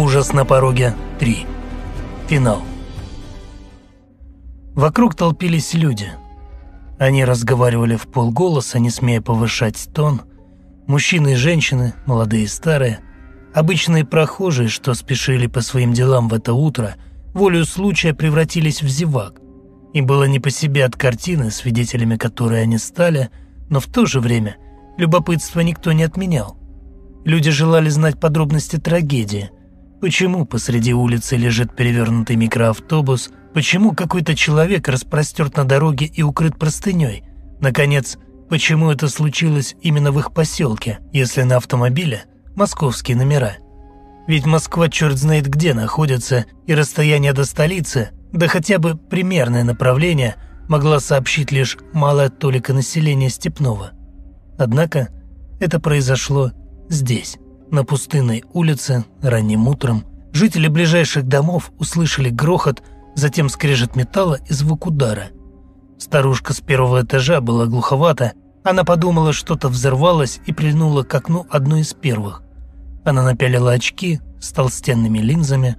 Ужас на пороге 3. Финал. Вокруг толпились люди. Они разговаривали в полголоса, не смея повышать тон. Мужчины и женщины, молодые и старые, обычные прохожие, что спешили по своим делам в это утро, волею случая превратились в зевак. Им было не по себе от картины, свидетелями которой они стали, но в то же время любопытство никто не отменял. Люди желали знать подробности трагедии – Почему посреди улицы лежит перевернутый микроавтобус? Почему какой-то человек распростерт на дороге и укрыт простыней? Наконец, почему это случилось именно в их поселке, если на автомобиле московские номера? Ведь Москва черт знает где находится, и расстояние до столицы, да хотя бы примерное направление, могла сообщить лишь малая толика населения Степного. Однако это произошло здесь. На пустынной улице ранним утром жители ближайших домов услышали грохот, затем скрежет металла и звук удара. Старушка с первого этажа была глуховата, она подумала, что-то взорвалось и прильнула к окну одной из первых. Она напялила очки с толстенными линзами,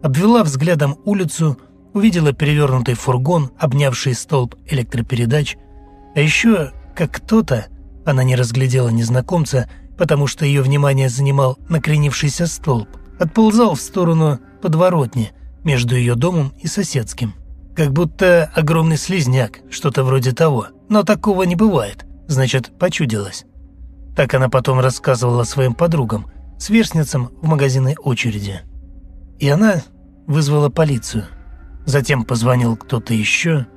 обвела взглядом улицу, увидела перевернутый фургон, обнявший столб электропередач, а еще, как кто-то, она не разглядела незнакомца, потому что ее внимание занимал накренившийся столб, отползал в сторону подворотни между ее домом и соседским. Как будто огромный слизняк, что-то вроде того. Но такого не бывает, значит, почудилось. Так она потом рассказывала своим подругам, сверстницам в магазинной очереди. И она вызвала полицию. Затем позвонил кто-то еще.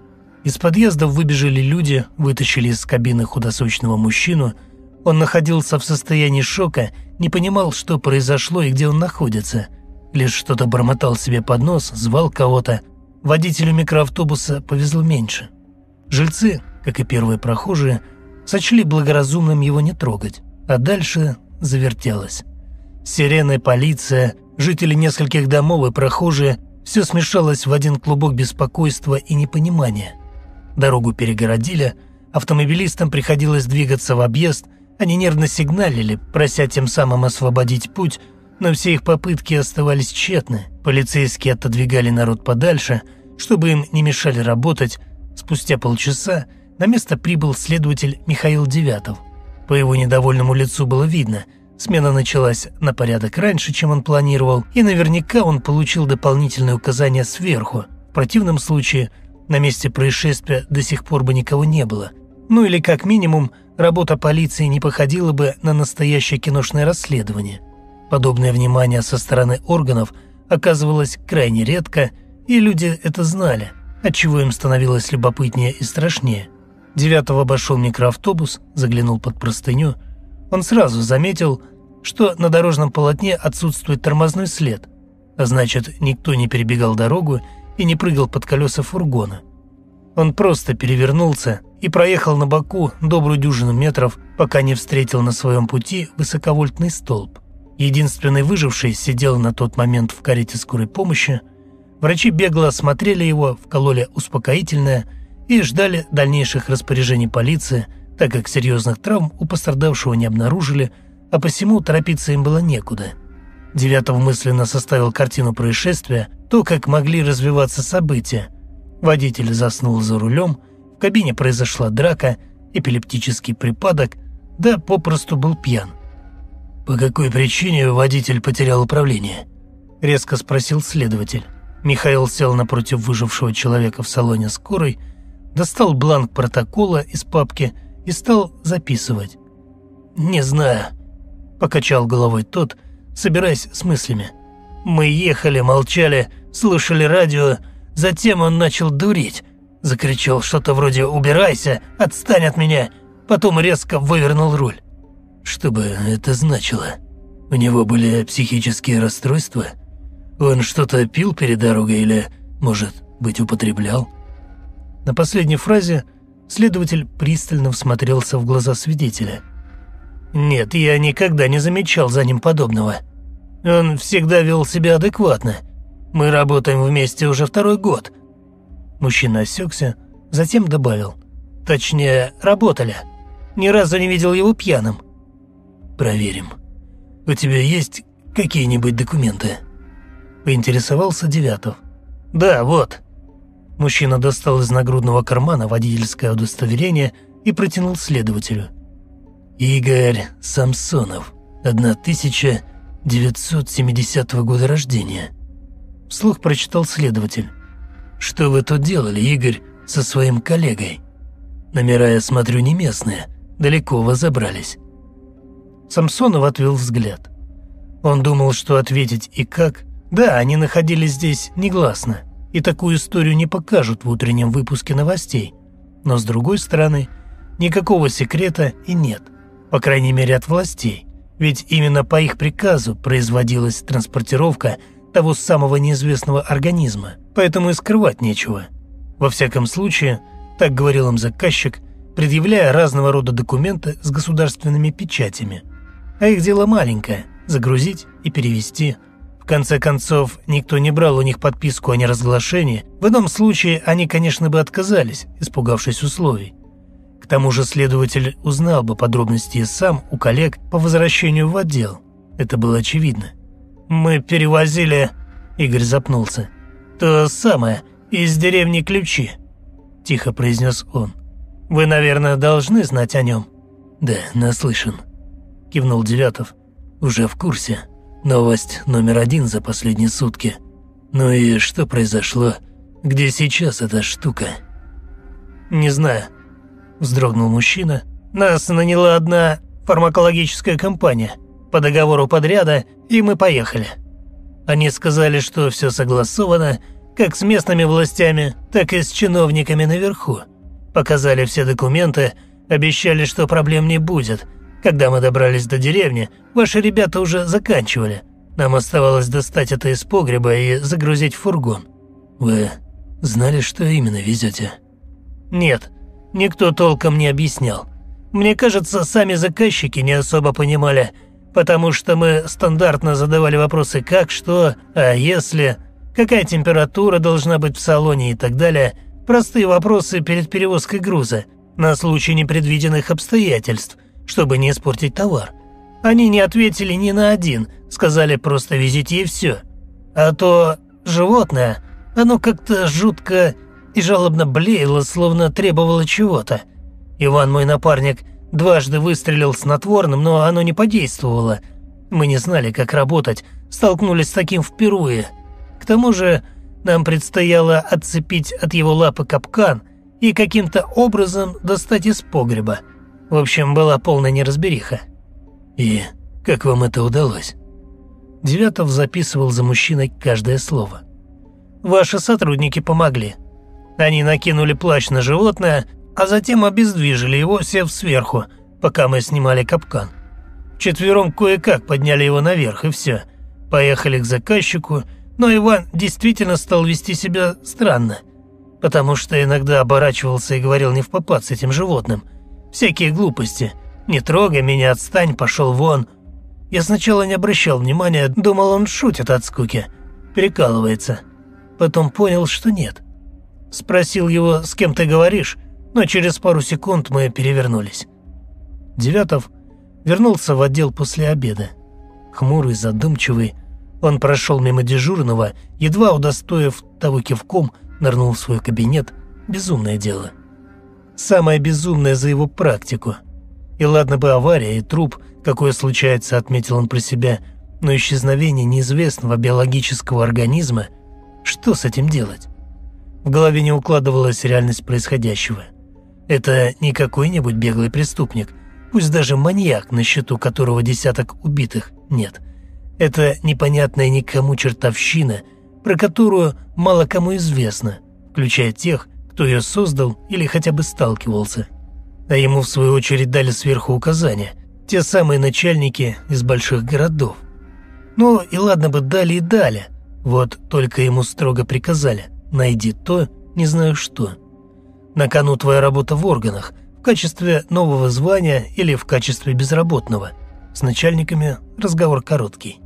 Из подъезда выбежали люди, вытащили из кабины худосочного мужчину – он находился в состоянии шока, не понимал, что произошло и где он находится. Лишь что-то бормотал себе под нос, звал кого-то. Водителю микроавтобуса повезло меньше. Жильцы, как и первые прохожие, сочли благоразумным его не трогать, а дальше завертелось. Сирены, полиция, жители нескольких домов и прохожие – все смешалось в один клубок беспокойства и непонимания. Дорогу перегородили, автомобилистам приходилось двигаться в объезд, они нервно сигналили, прося тем самым освободить путь, но все их попытки оставались тщетны. Полицейские отодвигали народ подальше, чтобы им не мешали работать. Спустя полчаса на место прибыл следователь Михаил Девятов. По его недовольному лицу было видно, смена началась на порядок раньше, чем он планировал, и наверняка он получил дополнительные указания сверху. В противном случае на месте происшествия до сих пор бы никого не было. Ну или как минимум – работа полиции не походила бы на настоящее киношное расследование. Подобное внимание со стороны органов оказывалось крайне редко, и люди это знали, отчего им становилось любопытнее и страшнее. Девятого обошел микроавтобус, заглянул под простыню. Он сразу заметил, что на дорожном полотне отсутствует тормозной след, а значит, никто не перебегал дорогу и не прыгал под колеса фургона. Он просто перевернулся и проехал на боку добрую дюжину метров, пока не встретил на своем пути высоковольтный столб. Единственный выживший сидел на тот момент в карете скорой помощи. Врачи бегло осмотрели его, вкололи успокоительное и ждали дальнейших распоряжений полиции, так как серьезных травм у пострадавшего не обнаружили, а посему торопиться им было некуда. Девятов мысленно составил картину происшествия, то, как могли развиваться события. Водитель заснул за рулем – в кабине произошла драка, эпилептический припадок, да попросту был пьян. «По какой причине водитель потерял управление?» – резко спросил следователь. Михаил сел напротив выжившего человека в салоне скорой, достал бланк протокола из папки и стал записывать. «Не знаю», – покачал головой тот, собираясь с мыслями. «Мы ехали, молчали, слушали радио, затем он начал дурить. Закричал что-то вроде «Убирайся! Отстань от меня!» Потом резко вывернул руль. Что бы это значило? У него были психические расстройства? Он что-то пил перед дорогой или, может быть, употреблял? На последней фразе следователь пристально всмотрелся в глаза свидетеля. «Нет, я никогда не замечал за ним подобного. Он всегда вел себя адекватно. Мы работаем вместе уже второй год. Мужчина осекся, затем добавил. «Точнее, работали. Ни разу не видел его пьяным». «Проверим. У тебя есть какие-нибудь документы?» Поинтересовался Девятов. «Да, вот». Мужчина достал из нагрудного кармана водительское удостоверение и протянул следователю. «Игорь Самсонов, 1970 года рождения». Вслух прочитал следователь. «Что вы тут делали, Игорь, со своим коллегой? Номера, я смотрю, не местные, далеко вы забрались». Самсонов отвел взгляд. Он думал, что ответить и как. Да, они находились здесь негласно, и такую историю не покажут в утреннем выпуске новостей. Но с другой стороны, никакого секрета и нет, по крайней мере от властей. Ведь именно по их приказу производилась транспортировка того самого неизвестного организма, поэтому и скрывать нечего. Во всяком случае, так говорил им заказчик, предъявляя разного рода документы с государственными печатями. А их дело маленькое – загрузить и перевести. В конце концов, никто не брал у них подписку о неразглашении. В ином случае они, конечно, бы отказались, испугавшись условий. К тому же следователь узнал бы подробности сам у коллег по возвращению в отдел. Это было очевидно. «Мы перевозили...» – Игорь запнулся. «То самое, из деревни Ключи», – тихо произнес он. «Вы, наверное, должны знать о нем». «Да, наслышан», – кивнул Девятов. Уже в курсе. Новость номер один за последние сутки. Ну и что произошло? Где сейчас эта штука? Не знаю. Вздрогнул мужчина. Нас наняла одна фармакологическая компания по договору подряда, и мы поехали. Они сказали, что все согласовано как с местными властями, так и с чиновниками наверху. Показали все документы, обещали, что проблем не будет – когда мы добрались до деревни, ваши ребята уже заканчивали. Нам оставалось достать это из погреба и загрузить в фургон. Вы знали, что именно везете? Нет, никто толком не объяснял. Мне кажется, сами заказчики не особо понимали, потому что мы стандартно задавали вопросы «как», «что», «а если», «какая температура должна быть в салоне» и так далее. Простые вопросы перед перевозкой груза на случай непредвиденных обстоятельств чтобы не испортить товар. Они не ответили ни на один, сказали просто везите и все. А то животное, оно как-то жутко и жалобно блеяло, словно требовало чего-то. Иван, мой напарник, дважды выстрелил снотворным, но оно не подействовало. Мы не знали, как работать, столкнулись с таким впервые. К тому же нам предстояло отцепить от его лапы капкан и каким-то образом достать из погреба. В общем, была полная неразбериха. И как вам это удалось? Девятов записывал за мужчиной каждое слово. Ваши сотрудники помогли. Они накинули плащ на животное, а затем обездвижили его, сев сверху, пока мы снимали капкан. Четвером кое-как подняли его наверх, и все. Поехали к заказчику, но Иван действительно стал вести себя странно, потому что иногда оборачивался и говорил не в попад с этим животным – Всякие глупости. Не трогай меня, отстань, пошел вон. Я сначала не обращал внимания, думал, он шутит от скуки. Перекалывается. Потом понял, что нет. Спросил его, с кем ты говоришь, но через пару секунд мы перевернулись. Девятов вернулся в отдел после обеда. Хмурый, задумчивый, он прошел мимо дежурного, едва удостоив того кивком, нырнул в свой кабинет. Безумное дело. Самое безумное за его практику. И ладно бы авария и труп, какое случается, отметил он про себя, но исчезновение неизвестного биологического организма, что с этим делать? В голове не укладывалась реальность происходящего. Это не какой-нибудь беглый преступник, пусть даже маньяк, на счету которого десяток убитых нет. Это непонятная никому чертовщина, про которую мало кому известно, включая тех, кто ее создал или хотя бы сталкивался. А ему, в свою очередь, дали сверху указания, те самые начальники из больших городов. Ну и ладно бы дали и дали, вот только ему строго приказали «найди то, не знаю что». На кону твоя работа в органах, в качестве нового звания или в качестве безработного. С начальниками разговор короткий.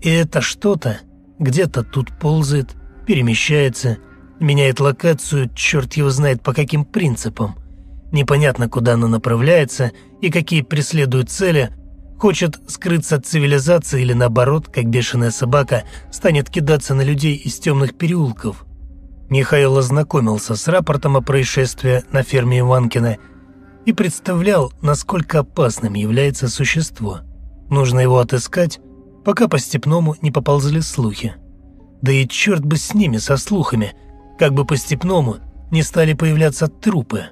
И это что-то где-то тут ползает, перемещается – Меняет локацию, черт его знает по каким принципам. Непонятно, куда она направляется и какие преследует цели, Хочет скрыться от цивилизации или наоборот, как бешеная собака, станет кидаться на людей из темных переулков. Михаил ознакомился с рапортом о происшествии на ферме Иванкина и представлял, насколько опасным является существо. Нужно его отыскать, пока по степному не поползли слухи. Да и черт бы с ними, со слухами, как бы по степному не стали появляться трупы.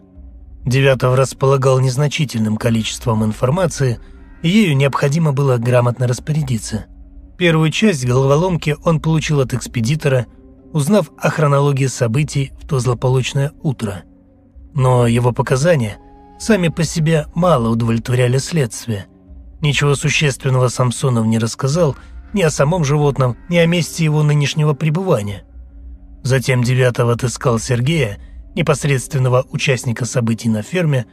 Девятов располагал незначительным количеством информации – ею необходимо было грамотно распорядиться. Первую часть головоломки он получил от экспедитора, узнав о хронологии событий в то злополучное утро. Но его показания сами по себе мало удовлетворяли следствие. Ничего существенного Самсонов не рассказал ни о самом животном, ни о месте его нынешнего пребывания. Затем Девятов отыскал Сергея, непосредственного участника событий на ферме,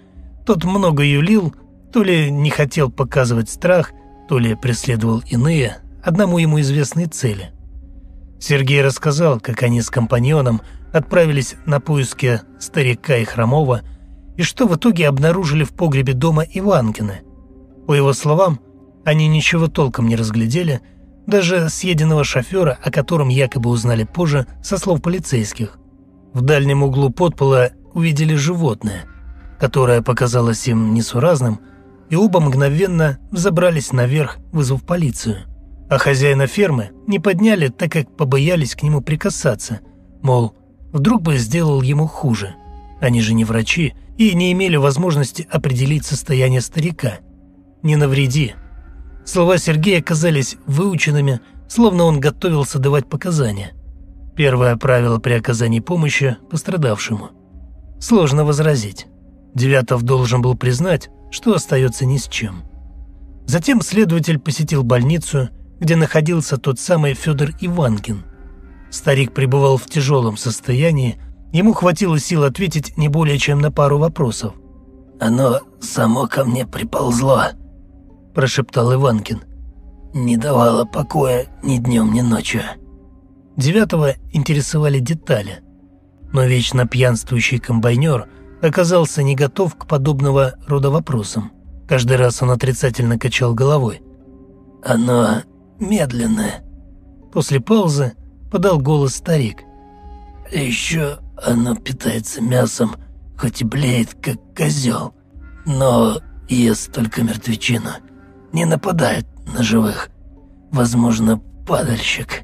тот много юлил, то ли не хотел показывать страх, то ли преследовал иные, одному ему известные цели. Сергей рассказал, как они с компаньоном отправились на поиски старика и хромого, и что в итоге обнаружили в погребе дома Иванкина. По его словам, они ничего толком не разглядели, даже съеденного шофера, о котором якобы узнали позже со слов полицейских. В дальнем углу подпола увидели животное, которое показалось им несуразным, и оба мгновенно взобрались наверх, вызвав полицию. А хозяина фермы не подняли, так как побоялись к нему прикасаться, мол, вдруг бы сделал ему хуже. Они же не врачи и не имели возможности определить состояние старика. «Не навреди». Слова Сергея казались выученными, словно он готовился давать показания. Первое правило при оказании помощи пострадавшему. Сложно возразить. Девятов должен был признать, что остается ни с чем. Затем следователь посетил больницу, где находился тот самый Федор Иванкин. Старик пребывал в тяжелом состоянии, ему хватило сил ответить не более чем на пару вопросов. «Оно само ко мне приползло», – прошептал Иванкин. «Не давало покоя ни днем, ни ночью». Девятого интересовали детали, но вечно пьянствующий комбайнер – оказался не готов к подобного рода вопросам. Каждый раз он отрицательно качал головой. «Оно медленное». После паузы подал голос старик. «Еще оно питается мясом, хоть и блеет, как козел, но ест только мертвечину. Не нападает на живых. Возможно, падальщик».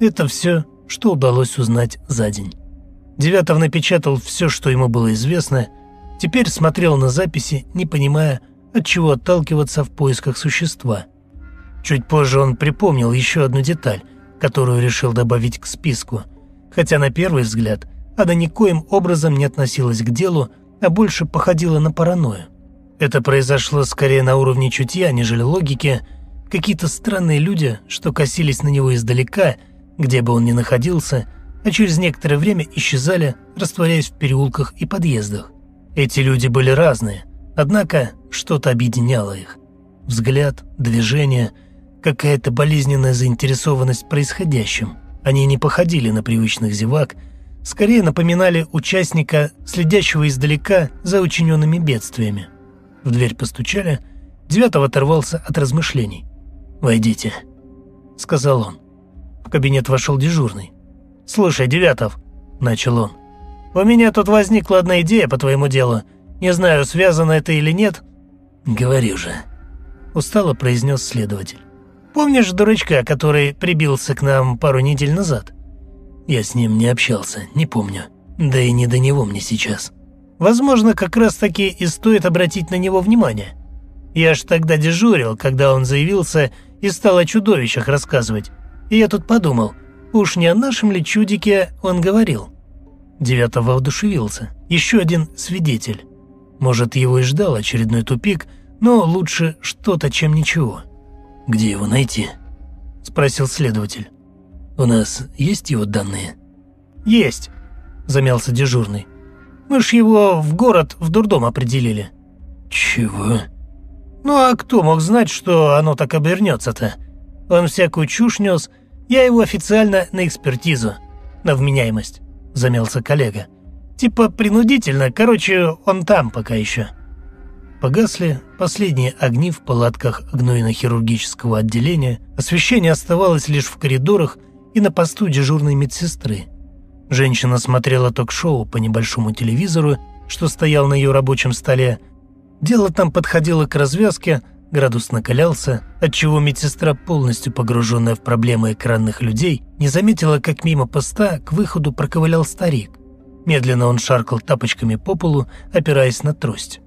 Это все, что удалось узнать за день. Девятов напечатал все, что ему было известно, теперь смотрел на записи, не понимая, от чего отталкиваться в поисках существа. Чуть позже он припомнил еще одну деталь, которую решил добавить к списку, хотя на первый взгляд она никоим образом не относилась к делу, а больше походила на паранойю. Это произошло скорее на уровне чутья, нежели логики. Какие-то странные люди, что косились на него издалека, где бы он ни находился – а через некоторое время исчезали, растворяясь в переулках и подъездах. Эти люди были разные, однако что-то объединяло их. Взгляд, движение, какая-то болезненная заинтересованность происходящим. Они не походили на привычных зевак, скорее напоминали участника, следящего издалека за учиненными бедствиями. В дверь постучали, Девятов оторвался от размышлений. «Войдите», — сказал он. В кабинет вошел дежурный. «Слушай, Девятов», – начал он, – «у меня тут возникла одна идея по твоему делу. Не знаю, связано это или нет». «Говори уже», – устало произнес следователь. «Помнишь дурачка, который прибился к нам пару недель назад?» «Я с ним не общался, не помню. Да и не до него мне сейчас». «Возможно, как раз-таки и стоит обратить на него внимание. Я ж тогда дежурил, когда он заявился и стал о чудовищах рассказывать. И я тут подумал – Уж не о нашем ли чудике он говорил? Девятов воодушевился. Еще один свидетель. Может, его и ждал очередной тупик, но лучше что-то, чем ничего. «Где его найти?» – спросил следователь. «У нас есть его данные?» «Есть», – замялся дежурный. «Мы ж его в город в дурдом определили». «Чего?» «Ну а кто мог знать, что оно так обернется-то? Он всякую чушь нес, я его официально на экспертизу, на вменяемость», – замялся коллега. «Типа принудительно, короче, он там пока еще». Погасли последние огни в палатках гнойно-хирургического отделения, освещение оставалось лишь в коридорах и на посту дежурной медсестры. Женщина смотрела ток-шоу по небольшому телевизору, что стоял на ее рабочем столе. Дело там подходило к развязке, градус накалялся, отчего медсестра, полностью погруженная в проблемы экранных людей, не заметила, как мимо поста к выходу проковылял старик. Медленно он шаркал тапочками по полу, опираясь на трость.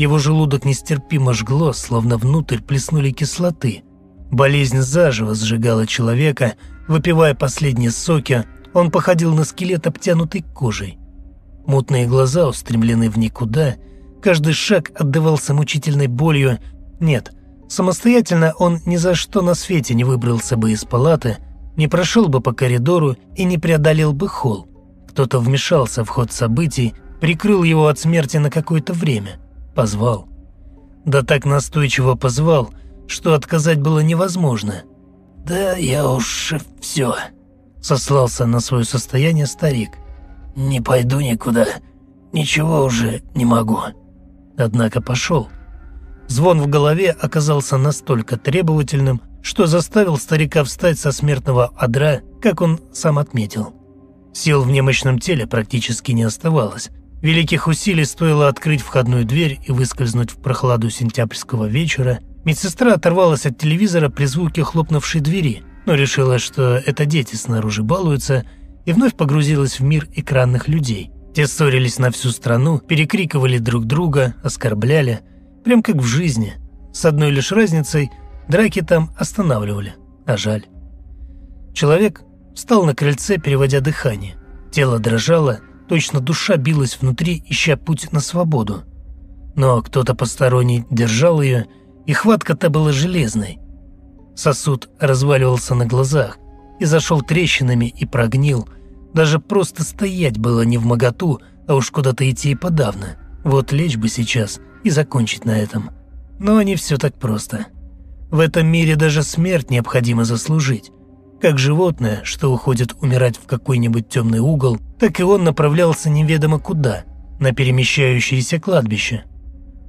Его желудок нестерпимо жгло, словно внутрь плеснули кислоты. Болезнь заживо сжигала человека, выпивая последние соки, он походил на скелет, обтянутый кожей. Мутные глаза устремлены в никуда, каждый шаг отдавался мучительной болью. Нет, самостоятельно он ни за что на свете не выбрался бы из палаты, не прошел бы по коридору и не преодолел бы холл. Кто-то вмешался в ход событий, прикрыл его от смерти на какое-то время – Позвал. Да так настойчиво позвал, что отказать было невозможно. «Да я уж все», — сослался на свое состояние старик. «Не пойду никуда, ничего уже не могу». Однако пошел. Звон в голове оказался настолько требовательным, что заставил старика встать со смертного одра, как он сам отметил. Сил в немощном теле практически не оставалось, Великих усилий стоило открыть входную дверь и выскользнуть в прохладу сентябрьского вечера. Медсестра оторвалась от телевизора при звуке хлопнувшей двери, но решила, что это дети снаружи балуются, и вновь погрузилась в мир экранных людей. Те ссорились на всю страну, перекрикивали друг друга, оскорбляли, прям как в жизни. С одной лишь разницей – драки там останавливали, а жаль. Человек встал на крыльце, переводя дыхание. Тело дрожало – Точно душа билась внутри, ища путь на свободу. Но кто-то посторонний держал ее, и хватка-то была железной. Сосуд разваливался на глазах и зашел трещинами и прогнил. Даже просто стоять было не в моготу, а уж куда-то идти и подавно. Вот лечь бы сейчас и закончить на этом. Но не все так просто. В этом мире даже смерть необходимо заслужить. Как животное, что уходит умирать в какой-нибудь темный угол, так и он направлялся неведомо куда, на перемещающееся кладбище.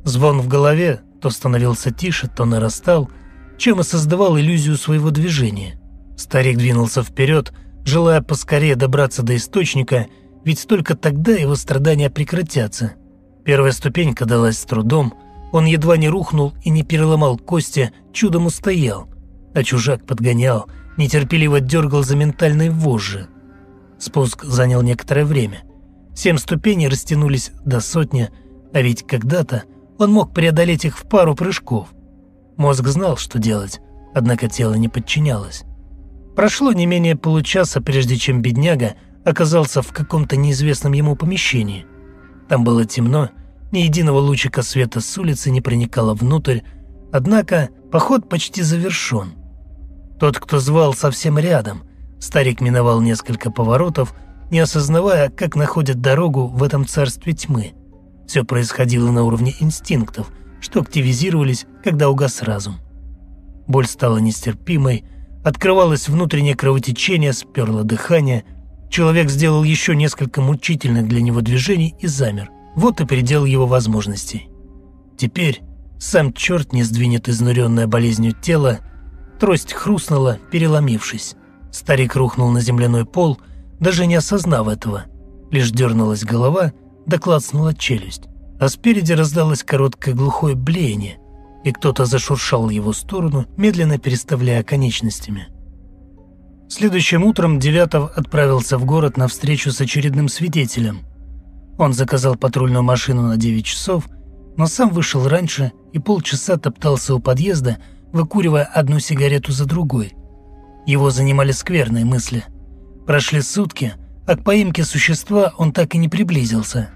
Звон в голове то становился тише, то нарастал, чем и создавал иллюзию своего движения. Старик двинулся вперед, желая поскорее добраться до источника, ведь только тогда его страдания прекратятся. Первая ступенька далась с трудом, он едва не рухнул и не переломал кости, чудом устоял, а чужак подгонял – нетерпеливо дергал за ментальные вожжи. Спуск занял некоторое время. Семь ступеней растянулись до сотни, а ведь когда-то он мог преодолеть их в пару прыжков. Мозг знал, что делать, однако тело не подчинялось. Прошло не менее получаса, прежде чем бедняга оказался в каком-то неизвестном ему помещении. Там было темно, ни единого лучика света с улицы не проникало внутрь, однако поход почти завершен. Тот, кто звал, совсем рядом. Старик миновал несколько поворотов, не осознавая, как находит дорогу в этом царстве тьмы. Все происходило на уровне инстинктов, что активизировались, когда угас разум. Боль стала нестерпимой, открывалось внутреннее кровотечение, сперло дыхание. Человек сделал еще несколько мучительных для него движений и замер. Вот и предел его возможностей. Теперь сам черт не сдвинет изнуренное болезнью тело, Трость хрустнула, переломившись. Старик рухнул на земляной пол, даже не осознав этого. Лишь дернулась голова, да клацнула челюсть. А спереди раздалось короткое глухое блеяние, и кто-то зашуршал в его сторону, медленно переставляя конечностями. Следующим утром Девятов отправился в город на встречу с очередным свидетелем. Он заказал патрульную машину на 9 часов, но сам вышел раньше и полчаса топтался у подъезда, выкуривая одну сигарету за другой. Его занимали скверные мысли. Прошли сутки, а к поимке существа он так и не приблизился.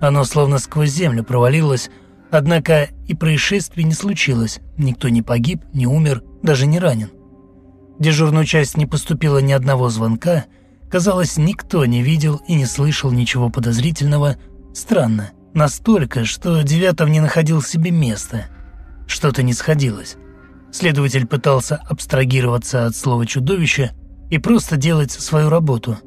Оно словно сквозь землю провалилось, однако и происшествий не случилось, никто не погиб, не умер, даже не ранен. В дежурную часть не поступило ни одного звонка, казалось, никто не видел и не слышал ничего подозрительного. Странно, настолько, что Девятов не находил себе места. Что-то не сходилось. Следователь пытался абстрагироваться от слова «чудовище» и просто делать свою работу.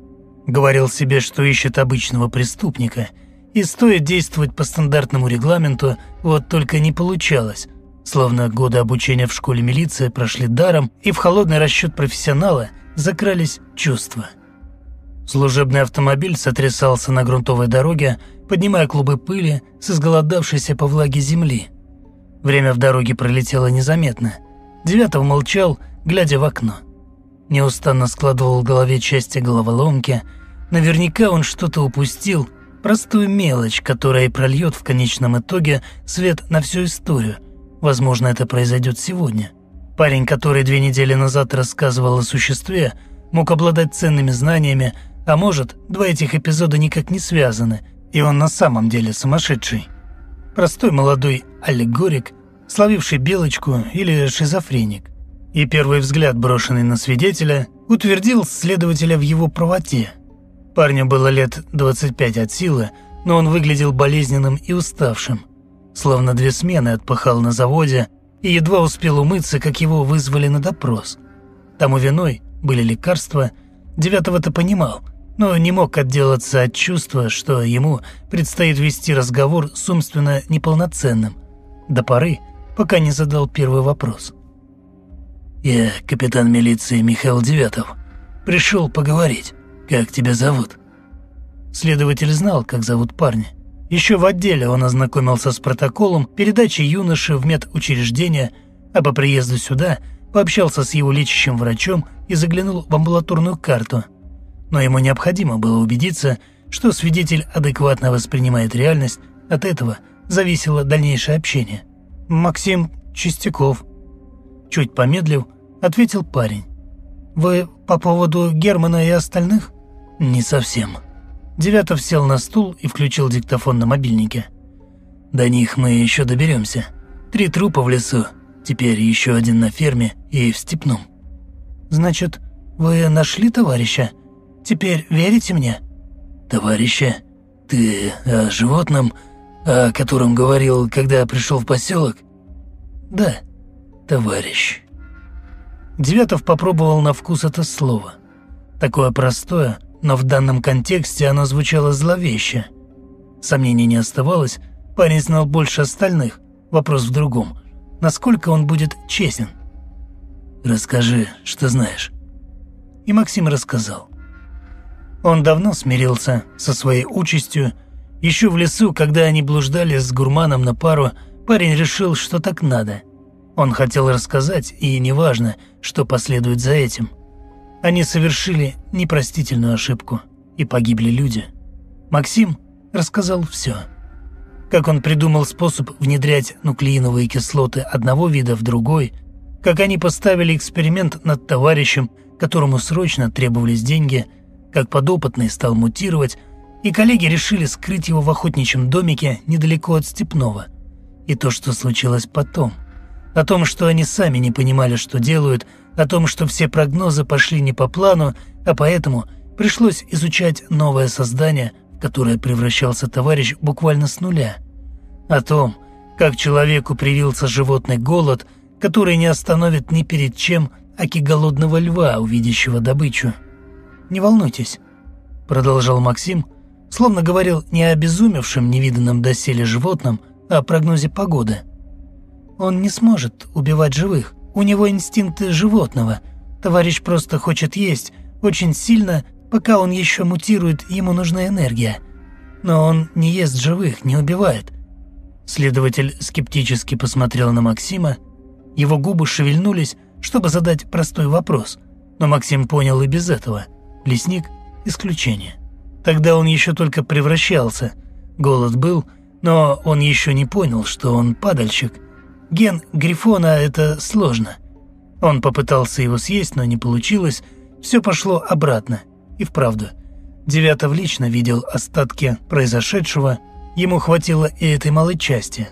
Говорил себе, что ищет обычного преступника, И стоит действовать по стандартному регламенту, вот только не получалось. Словно годы обучения в школе милиции прошли даром, и в холодный расчет профессионала закрались чувства. Служебный автомобиль сотрясался на грунтовой дороге, поднимая клубы пыли с изголодавшейся по влаге земли. Время в дороге пролетело незаметно. Девятов молчал, глядя в окно. Неустанно складывал в голове части головоломки. Наверняка он что-то упустил, простую мелочь, которая и прольет в конечном итоге свет на всю историю. Возможно, это произойдет сегодня. Парень, который две недели назад рассказывал о существе, мог обладать ценными знаниями, а может, два этих эпизода никак не связаны, и он на самом деле сумасшедший. Простой молодой аллегорик, словивший белочку или шизофреник. И первый взгляд, брошенный на свидетеля, утвердил следователя в его правоте. Парню было лет 25 от силы, но он выглядел болезненным и уставшим. Словно две смены отпахал на заводе и едва успел умыться, как его вызвали на допрос. Тому виной были лекарства, Девятого-то понимал – но не мог отделаться от чувства, что ему предстоит вести разговор с умственно неполноценным, до поры, пока не задал первый вопрос. «Я капитан милиции Михаил Девятов. Пришел поговорить. Как тебя зовут?» Следователь знал, как зовут парня. Еще в отделе он ознакомился с протоколом передачи юноши в медучреждение, а по приезду сюда пообщался с его лечащим врачом и заглянул в амбулаторную карту – но ему необходимо было убедиться, что свидетель адекватно воспринимает реальность, от этого зависело дальнейшее общение. «Максим Чистяков», – чуть помедлив, ответил парень. «Вы по поводу Германа и остальных?» «Не совсем». Девятов сел на стул и включил диктофон на мобильнике. «До них мы еще доберемся. Три трупа в лесу, теперь еще один на ферме и в степном». «Значит, вы нашли товарища?» Теперь верите мне?» «Товарища, ты о животном, о котором говорил, когда пришел в поселок?» «Да, товарищ». Девятов попробовал на вкус это слово. Такое простое, но в данном контексте оно звучало зловеще. Сомнений не оставалось, парень знал больше остальных. Вопрос в другом. Насколько он будет честен? «Расскажи, что знаешь». И Максим рассказал. Он давно смирился со своей участью. Еще в лесу, когда они блуждали с гурманом на пару, парень решил, что так надо. Он хотел рассказать, и неважно, что последует за этим. Они совершили непростительную ошибку, и погибли люди. Максим рассказал все. Как он придумал способ внедрять нуклеиновые кислоты одного вида в другой, как они поставили эксперимент над товарищем, которому срочно требовались деньги – как подопытный стал мутировать, и коллеги решили скрыть его в охотничьем домике недалеко от Степного. И то, что случилось потом. О том, что они сами не понимали, что делают, о том, что все прогнозы пошли не по плану, а поэтому пришлось изучать новое создание, в которое превращался товарищ буквально с нуля. О том, как человеку привился животный голод, который не остановит ни перед чем аки голодного льва, увидящего добычу. Не волнуйтесь», – продолжал Максим, словно говорил не о обезумевшем невиданном доселе животном, а о прогнозе погоды. «Он не сможет убивать живых. У него инстинкты животного. Товарищ просто хочет есть очень сильно, пока он еще мутирует, ему нужна энергия. Но он не ест живых, не убивает». Следователь скептически посмотрел на Максима. Его губы шевельнулись, чтобы задать простой вопрос, но Максим понял и без этого – Лесник – исключение. Тогда он еще только превращался. Голод был, но он еще не понял, что он падальщик. Ген Грифона – это сложно. Он попытался его съесть, но не получилось. Все пошло обратно. И вправду. Девятов лично видел остатки произошедшего. Ему хватило и этой малой части.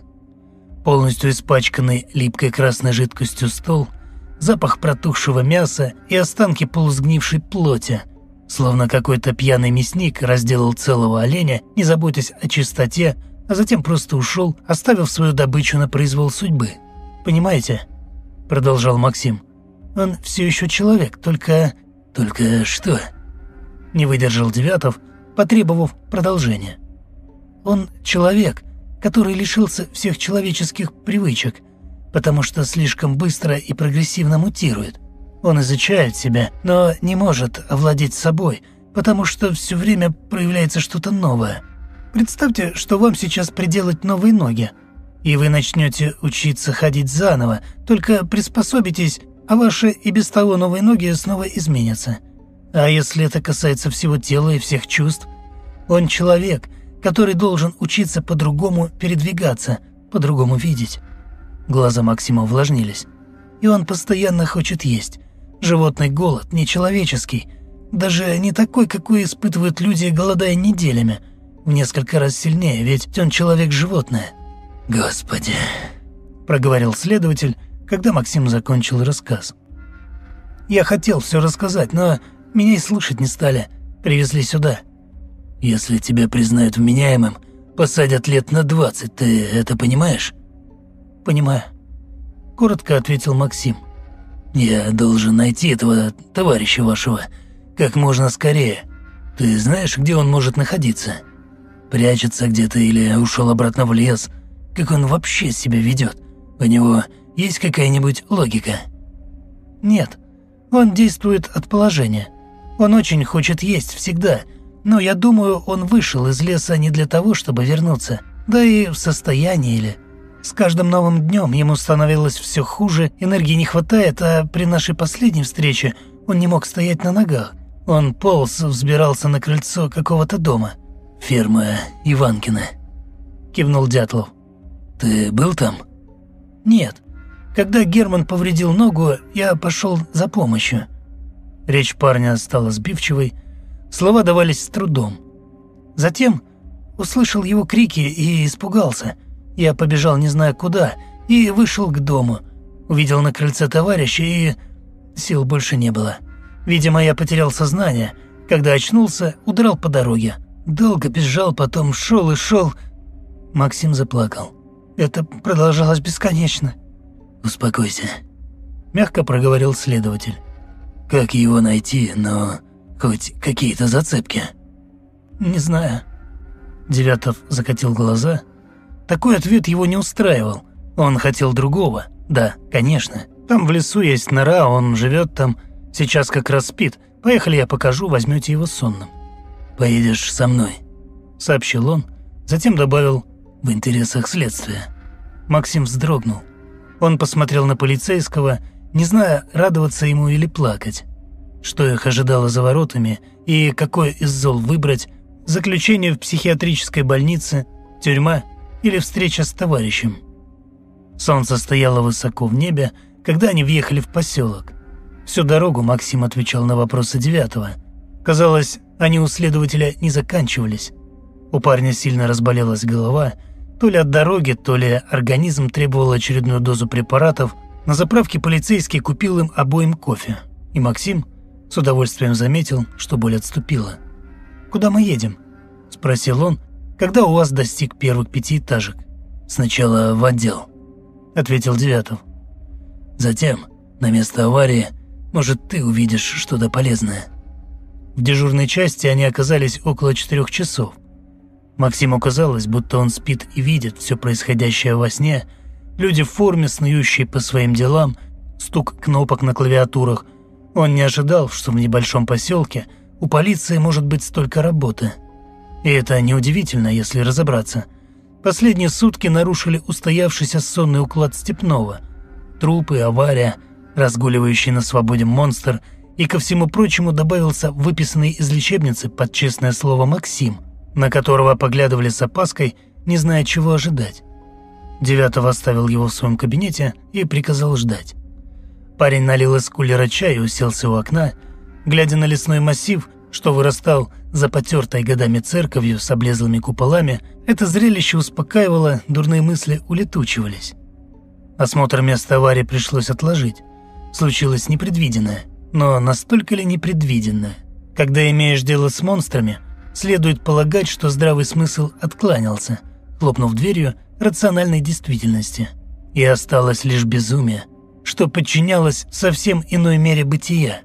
Полностью испачканный липкой красной жидкостью стол, запах протухшего мяса и останки полусгнившей плоти – Словно какой-то пьяный мясник разделал целого оленя, не заботясь о чистоте, а затем просто ушел, оставив свою добычу на произвол судьбы. «Понимаете?» – продолжал Максим. «Он все еще человек, только...» «Только что?» – не выдержал Девятов, потребовав продолжения. Он человек, который лишился всех человеческих привычек, потому что слишком быстро и прогрессивно мутирует. Он изучает себя, но не может овладеть собой, потому что все время проявляется что-то новое. Представьте, что вам сейчас приделать новые ноги, и вы начнете учиться ходить заново, только приспособитесь, а ваши и без того новые ноги снова изменятся. А если это касается всего тела и всех чувств? Он человек, который должен учиться по-другому передвигаться, по-другому видеть. Глаза Максима увлажнились. И он постоянно хочет есть. Животный голод нечеловеческий, даже не такой, какой испытывают люди, голодая неделями. В несколько раз сильнее, ведь он человек-животное. «Господи!» – проговорил следователь, когда Максим закончил рассказ. «Я хотел все рассказать, но меня и слушать не стали. Привезли сюда». «Если тебя признают вменяемым, посадят лет на двадцать, ты это понимаешь?» «Понимаю», – коротко ответил Максим. «Я должен найти этого товарища вашего как можно скорее. Ты знаешь, где он может находиться? Прячется где-то или ушел обратно в лес? Как он вообще себя ведет? У него есть какая-нибудь логика?» «Нет, он действует от положения. Он очень хочет есть всегда, но я думаю, он вышел из леса не для того, чтобы вернуться, да и в состоянии ли. С каждым новым днем ему становилось все хуже, энергии не хватает, а при нашей последней встрече он не мог стоять на ногах. Он полз, взбирался на крыльцо какого-то дома. «Ферма Иванкина», – кивнул Дятлов. «Ты был там?» «Нет. Когда Герман повредил ногу, я пошел за помощью». Речь парня стала сбивчивой, слова давались с трудом. Затем услышал его крики и испугался – я побежал не зная куда и вышел к дому. Увидел на крыльце товарища и... Сил больше не было. Видимо, я потерял сознание. Когда очнулся, удрал по дороге. Долго бежал, потом шел и шел. Максим заплакал. Это продолжалось бесконечно. «Успокойся», – мягко проговорил следователь. «Как его найти, но хоть какие-то зацепки?» «Не знаю». Девятов закатил глаза – такой ответ его не устраивал. Он хотел другого. Да, конечно. Там в лесу есть нора, он живет там. Сейчас как раз спит. Поехали, я покажу, возьмете его сонным. «Поедешь со мной», — сообщил он. Затем добавил «в интересах следствия». Максим вздрогнул. Он посмотрел на полицейского, не зная, радоваться ему или плакать. Что их ожидало за воротами и какое из зол выбрать – заключение в психиатрической больнице, тюрьма или встреча с товарищем. Солнце стояло высоко в небе, когда они въехали в поселок. Всю дорогу Максим отвечал на вопросы девятого. Казалось, они у следователя не заканчивались. У парня сильно разболелась голова, то ли от дороги, то ли организм требовал очередную дозу препаратов. На заправке полицейский купил им обоим кофе, и Максим с удовольствием заметил, что боль отступила. «Куда мы едем?» – спросил он, когда у вас достиг первых пятиэтажек? Сначала в отдел, ответил Девятов. Затем, на место аварии, может, ты увидишь что-то полезное. В дежурной части они оказались около четырех часов. Максиму казалось, будто он спит и видит все происходящее во сне, люди в форме, снующие по своим делам, стук кнопок на клавиатурах. Он не ожидал, что в небольшом поселке у полиции может быть столько работы – и это неудивительно, если разобраться. Последние сутки нарушили устоявшийся сонный уклад Степного. Трупы, авария, разгуливающий на свободе монстр, и ко всему прочему добавился выписанный из лечебницы под честное слово Максим, на которого поглядывали с опаской, не зная, чего ожидать. Девятого оставил его в своем кабинете и приказал ждать. Парень налил из кулера чай и уселся у окна, глядя на лесной массив, что вырастал за потертой годами церковью с облезлыми куполами, это зрелище успокаивало, дурные мысли улетучивались. Осмотр места аварии пришлось отложить. Случилось непредвиденное, но настолько ли непредвиденное? Когда имеешь дело с монстрами, следует полагать, что здравый смысл откланялся, хлопнув дверью рациональной действительности. И осталось лишь безумие, что подчинялось совсем иной мере бытия.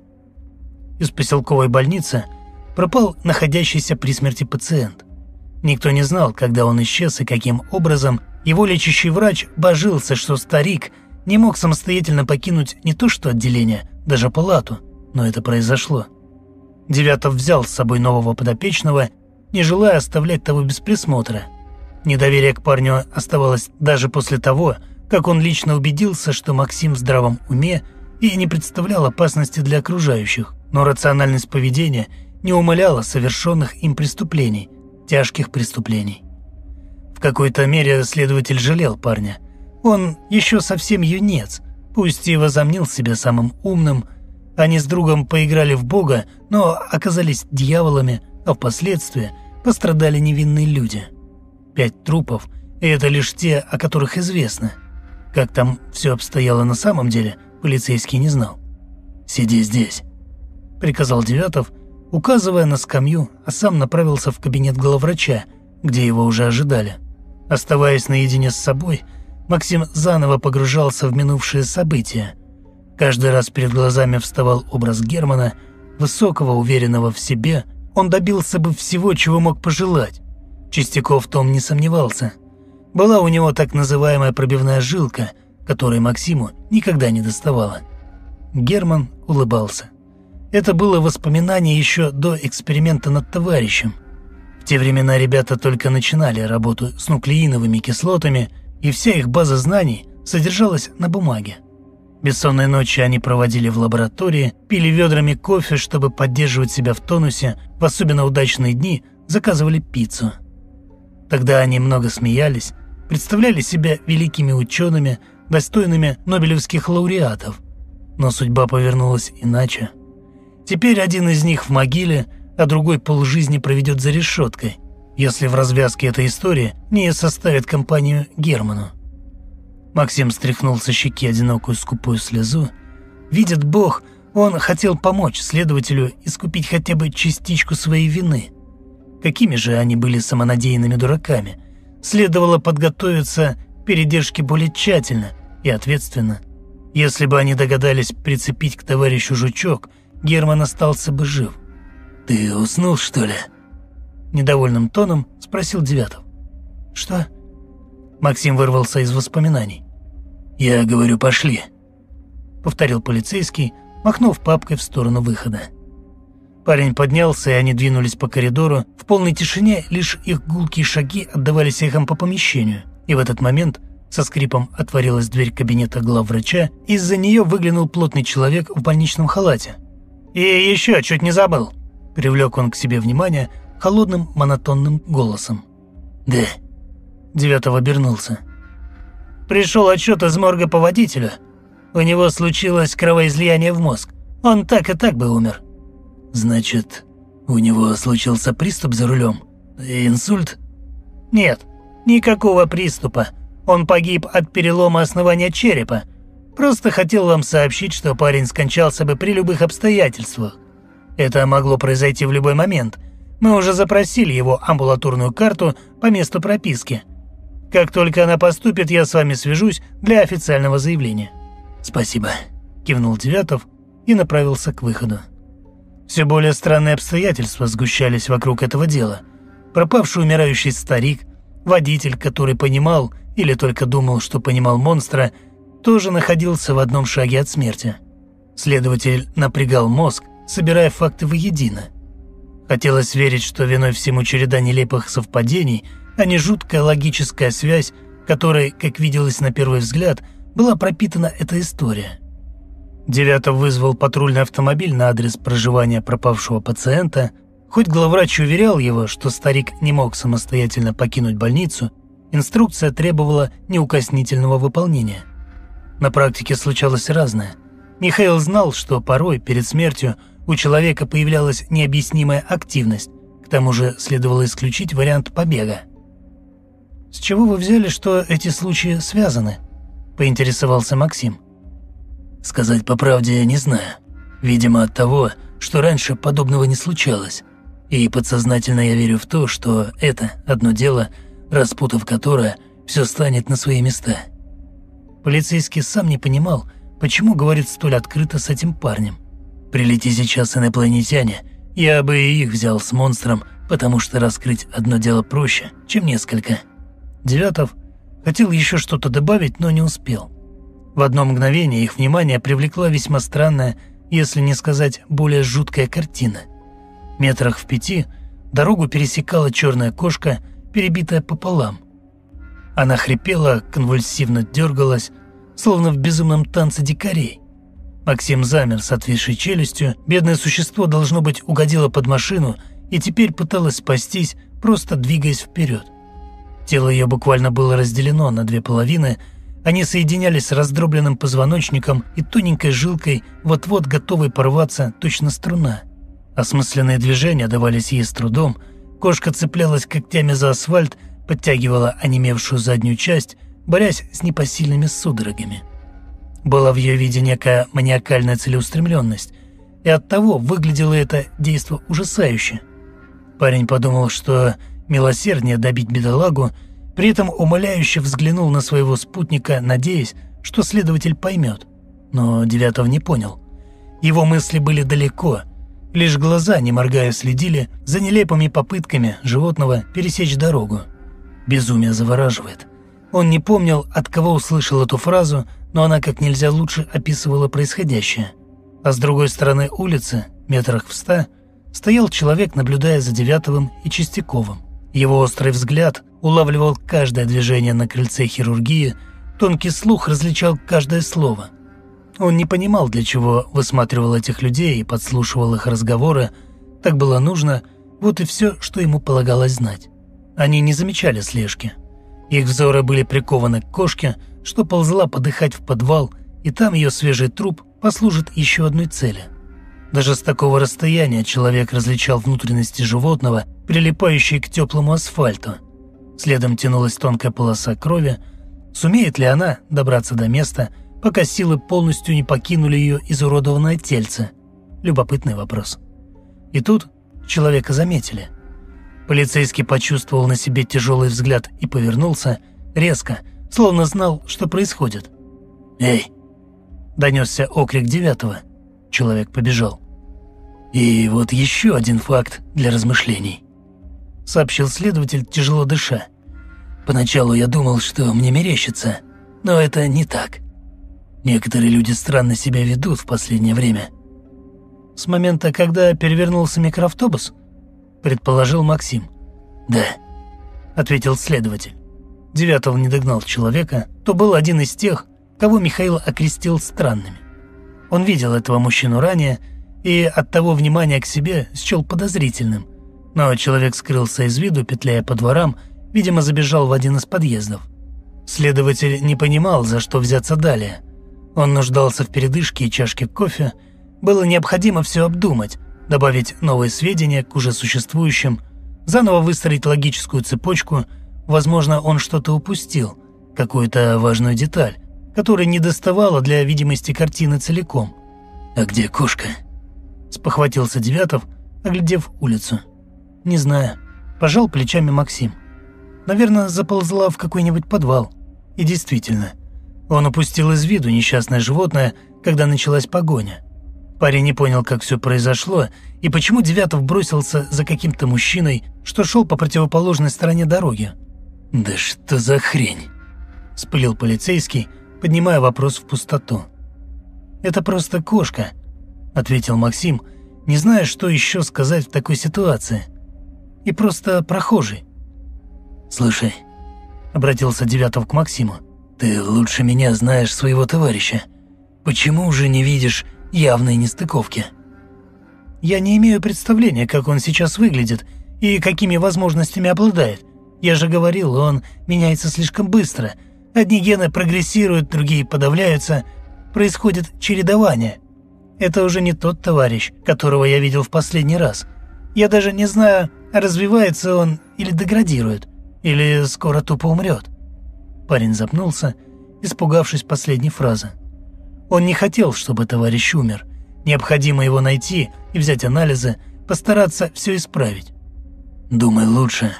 Из поселковой больницы – пропал находящийся при смерти пациент. Никто не знал, когда он исчез и каким образом его лечащий врач божился, что старик не мог самостоятельно покинуть не то что отделение, даже палату, но это произошло. Девятов взял с собой нового подопечного, не желая оставлять того без присмотра. Недоверие к парню оставалось даже после того, как он лично убедился, что Максим в здравом уме и не представлял опасности для окружающих, но рациональность поведения не умаляла совершенных им преступлений – тяжких преступлений. В какой-то мере следователь жалел парня. Он еще совсем юнец, пусть и возомнил себя самым умным. Они с другом поиграли в бога, но оказались дьяволами, а впоследствии пострадали невинные люди. Пять трупов – и это лишь те, о которых известно. Как там все обстояло на самом деле, полицейский не знал. «Сиди здесь», – приказал Девятов, указывая на скамью, а сам направился в кабинет главврача, где его уже ожидали. Оставаясь наедине с собой, Максим заново погружался в минувшие события. Каждый раз перед глазами вставал образ Германа, высокого, уверенного в себе, он добился бы всего, чего мог пожелать. Чистяков в том не сомневался. Была у него так называемая пробивная жилка, которой Максиму никогда не доставала. Герман улыбался. Это было воспоминание еще до эксперимента над товарищем. В те времена ребята только начинали работу с нуклеиновыми кислотами, и вся их база знаний содержалась на бумаге. Бессонные ночи они проводили в лаборатории, пили ведрами кофе, чтобы поддерживать себя в тонусе, в особенно удачные дни заказывали пиццу. Тогда они много смеялись, представляли себя великими учеными, достойными нобелевских лауреатов. Но судьба повернулась иначе. Теперь один из них в могиле, а другой полжизни проведет за решеткой, если в развязке этой истории не составит компанию Герману. Максим стряхнул со щеки одинокую скупую слезу. Видит Бог, он хотел помочь следователю искупить хотя бы частичку своей вины. Какими же они были самонадеянными дураками. Следовало подготовиться к передержке более тщательно и ответственно. Если бы они догадались прицепить к товарищу жучок – Герман остался бы жив. «Ты уснул, что ли?» Недовольным тоном спросил Девятов. «Что?» Максим вырвался из воспоминаний. «Я говорю, пошли», — повторил полицейский, махнув папкой в сторону выхода. Парень поднялся, и они двинулись по коридору. В полной тишине лишь их гулкие шаги отдавались эхом по помещению. И в этот момент со скрипом отворилась дверь кабинета главврача, и из-за нее выглянул плотный человек в больничном халате. «И еще чуть не забыл», – привлек он к себе внимание холодным монотонным голосом. «Да». Девятов обернулся. «Пришел отчет из морга по водителю. У него случилось кровоизлияние в мозг. Он так и так бы умер». «Значит, у него случился приступ за рулем? Инсульт?» «Нет, никакого приступа. Он погиб от перелома основания черепа, Просто хотел вам сообщить, что парень скончался бы при любых обстоятельствах. Это могло произойти в любой момент. Мы уже запросили его амбулаторную карту по месту прописки. Как только она поступит, я с вами свяжусь для официального заявления». «Спасибо», – кивнул Девятов и направился к выходу. Все более странные обстоятельства сгущались вокруг этого дела. Пропавший умирающий старик, водитель, который понимал или только думал, что понимал монстра – тоже находился в одном шаге от смерти. Следователь напрягал мозг, собирая факты воедино. Хотелось верить, что виной всему череда нелепых совпадений, а не жуткая логическая связь, которой, как виделось на первый взгляд, была пропитана эта история. Девятов вызвал патрульный автомобиль на адрес проживания пропавшего пациента. Хоть главврач уверял его, что старик не мог самостоятельно покинуть больницу, инструкция требовала неукоснительного выполнения – на практике случалось разное. Михаил знал, что порой перед смертью у человека появлялась необъяснимая активность, к тому же следовало исключить вариант побега. «С чего вы взяли, что эти случаи связаны?» – поинтересовался Максим. «Сказать по правде я не знаю. Видимо, от того, что раньше подобного не случалось. И подсознательно я верю в то, что это одно дело, распутав которое, все станет на свои места». Полицейский сам не понимал, почему говорит столь открыто с этим парнем. «Прилети сейчас инопланетяне, я бы и их взял с монстром потому что раскрыть одно дело проще, чем несколько. Девятов хотел еще что-то добавить, но не успел. В одно мгновение их внимание привлекла весьма странная, если не сказать более жуткая картина. Метрах в пяти дорогу пересекала черная кошка, перебитая пополам. Она хрипела, конвульсивно дергалась, словно в безумном танце дикарей. Максим замер с отвисшей челюстью, бедное существо, должно быть, угодило под машину и теперь пыталось спастись, просто двигаясь вперед. Тело ее буквально было разделено на две половины, они соединялись с раздробленным позвоночником и тоненькой жилкой, вот-вот готовой порваться, точно струна. Осмысленные движения давались ей с трудом, кошка цеплялась когтями за асфальт, подтягивала онемевшую заднюю часть, борясь с непосильными судорогами. Была в ее виде некая маниакальная целеустремленность, и оттого выглядело это действо ужасающе. Парень подумал, что милосерднее добить бедолагу, при этом умоляюще взглянул на своего спутника, надеясь, что следователь поймет. Но Девятов не понял. Его мысли были далеко, лишь глаза, не моргая, следили за нелепыми попытками животного пересечь дорогу. Безумие завораживает. Он не помнил, от кого услышал эту фразу, но она как нельзя лучше описывала происходящее. А с другой стороны улицы, метрах в ста, стоял человек, наблюдая за Девятовым и Чистяковым. Его острый взгляд улавливал каждое движение на крыльце хирургии, тонкий слух различал каждое слово. Он не понимал, для чего высматривал этих людей и подслушивал их разговоры. Так было нужно, вот и все, что ему полагалось знать. Они не замечали слежки. Их взоры были прикованы к кошке, что ползла подыхать в подвал, и там ее свежий труп послужит еще одной цели – даже с такого расстояния человек различал внутренности животного, прилипающие к теплому асфальту. Следом тянулась тонкая полоса крови. Сумеет ли она добраться до места, пока силы полностью не покинули ее изуродованное тельце? Любопытный вопрос. И тут человека заметили. Полицейский почувствовал на себе тяжелый взгляд и повернулся, резко, словно знал, что происходит. «Эй!» – донесся окрик девятого – Человек побежал. «И вот еще один факт для размышлений», — сообщил следователь, тяжело дыша. «Поначалу я думал, что мне мерещится, но это не так. Некоторые люди странно себя ведут в последнее время». «С момента, когда перевернулся микроавтобус?» — предположил Максим. «Да», — ответил следователь. Девятов не догнал человека, то был один из тех, кого Михаил окрестил странными. Он видел этого мужчину ранее и от того внимания к себе счел подозрительным. Но человек скрылся из виду, петляя по дворам, видимо, забежал в один из подъездов. Следователь не понимал, за что взяться далее. Он нуждался в передышке и чашке кофе. Было необходимо все обдумать, добавить новые сведения к уже существующим, заново выстроить логическую цепочку. Возможно, он что-то упустил, какую-то важную деталь которой не доставало для видимости картины целиком. «А где кошка?» – спохватился Девятов, оглядев улицу. «Не знаю». Пожал плечами Максим. «Наверное, заползла в какой-нибудь подвал». И действительно, он упустил из виду несчастное животное, когда началась погоня. Парень не понял, как все произошло и почему Девятов бросился за каким-то мужчиной, что шел по противоположной стороне дороги. «Да что за хрень?» – спылил полицейский, поднимая вопрос в пустоту. «Это просто кошка», — ответил Максим, не зная, что еще сказать в такой ситуации. «И просто прохожий». «Слушай», — обратился Девятов к Максиму, — «ты лучше меня знаешь своего товарища. Почему уже не видишь явной нестыковки?» «Я не имею представления, как он сейчас выглядит и какими возможностями обладает. Я же говорил, он меняется слишком быстро, Одни гены прогрессируют, другие подавляются. Происходит чередование. Это уже не тот товарищ, которого я видел в последний раз. Я даже не знаю, развивается он или деградирует, или скоро тупо умрет. Парень запнулся, испугавшись последней фразы. Он не хотел, чтобы товарищ умер. Необходимо его найти и взять анализы, постараться все исправить. «Думай лучше».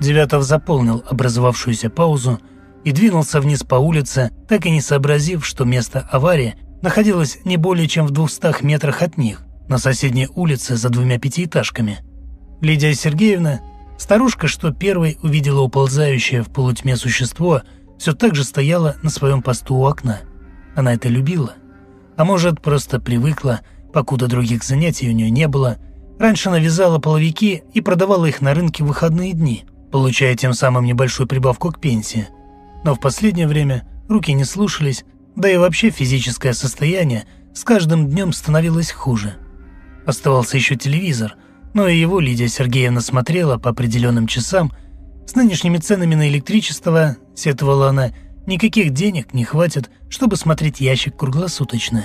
Девятов заполнил образовавшуюся паузу, и двинулся вниз по улице, так и не сообразив, что место аварии находилось не более чем в двухстах метрах от них, на соседней улице за двумя пятиэтажками. Лидия Сергеевна, старушка, что первой увидела уползающее в полутьме существо, все так же стояла на своем посту у окна. Она это любила. А может, просто привыкла, покуда других занятий у нее не было. Раньше она вязала половики и продавала их на рынке в выходные дни, получая тем самым небольшую прибавку к пенсии. Но в последнее время руки не слушались, да и вообще физическое состояние с каждым днем становилось хуже. Оставался еще телевизор, но и его Лидия Сергеевна смотрела по определенным часам. С нынешними ценами на электричество, сетовала она, никаких денег не хватит, чтобы смотреть ящик круглосуточно.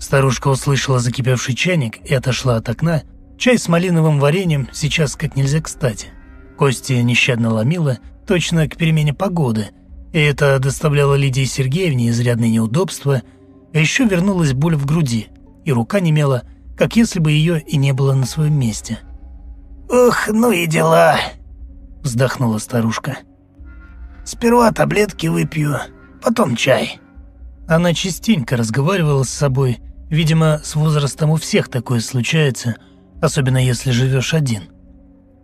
Старушка услышала закипевший чайник и отошла от окна. Чай с малиновым вареньем сейчас как нельзя кстати. Кости нещадно ломила, точно к перемене погоды – и это доставляло Лидии Сергеевне изрядные неудобства, а еще вернулась боль в груди, и рука немела, как если бы ее и не было на своем месте. «Ох, ну и дела!» – вздохнула старушка. «Сперва таблетки выпью, потом чай». Она частенько разговаривала с собой, видимо, с возрастом у всех такое случается, особенно если живешь один.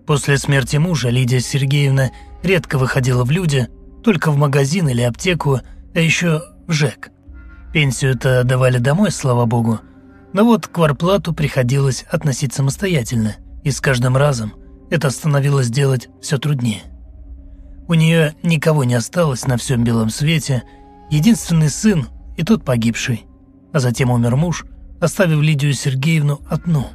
После смерти мужа Лидия Сергеевна редко выходила в люди – только в магазин или аптеку, а еще в ЖЭК. Пенсию-то давали домой, слава богу. Но вот к кварплату приходилось относить самостоятельно, и с каждым разом это становилось делать все труднее. У нее никого не осталось на всем белом свете, единственный сын и тот погибший, а затем умер муж, оставив Лидию Сергеевну одну.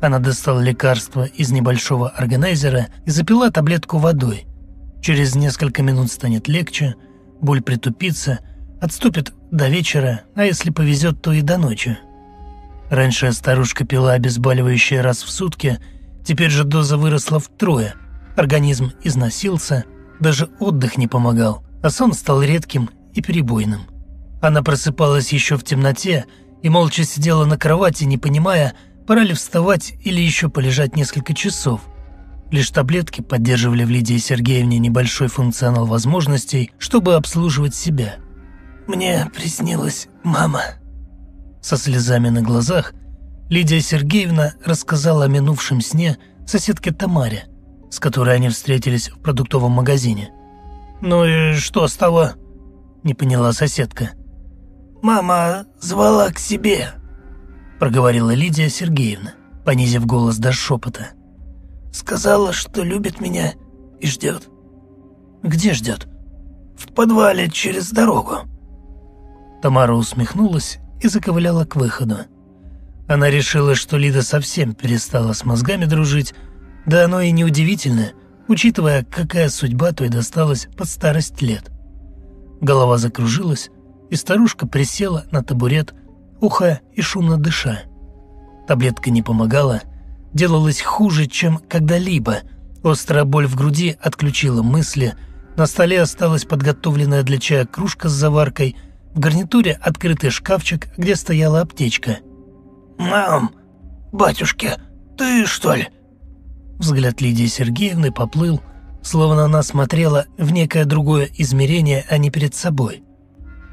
Она достала лекарство из небольшого органайзера и запила таблетку водой, Через несколько минут станет легче, боль притупится, отступит до вечера, а если повезет, то и до ночи. Раньше старушка пила обезболивающее раз в сутки, теперь же доза выросла втрое. Организм износился, даже отдых не помогал, а сон стал редким и перебойным. Она просыпалась еще в темноте и молча сидела на кровати, не понимая, пора ли вставать или еще полежать несколько часов. Лишь таблетки поддерживали в Лидии Сергеевне небольшой функционал возможностей, чтобы обслуживать себя. «Мне приснилась мама». Со слезами на глазах Лидия Сергеевна рассказала о минувшем сне соседке Тамаре, с которой они встретились в продуктовом магазине. «Ну и что с того?» – не поняла соседка. «Мама звала к себе», – проговорила Лидия Сергеевна, понизив голос до шепота. Сказала, что любит меня и ждет. Где ждет? В подвале через дорогу. Тамара усмехнулась и заковыляла к выходу. Она решила, что Лида совсем перестала с мозгами дружить, да оно и неудивительно, учитывая, какая судьба той досталась под старость лет. Голова закружилась, и старушка присела на табурет, ухая и шумно дыша. Таблетка не помогала, делалось хуже, чем когда-либо. Острая боль в груди отключила мысли. На столе осталась подготовленная для чая кружка с заваркой. В гарнитуре открытый шкафчик, где стояла аптечка. «Мам, батюшки, ты что ли?» Взгляд Лидии Сергеевны поплыл, словно она смотрела в некое другое измерение, а не перед собой.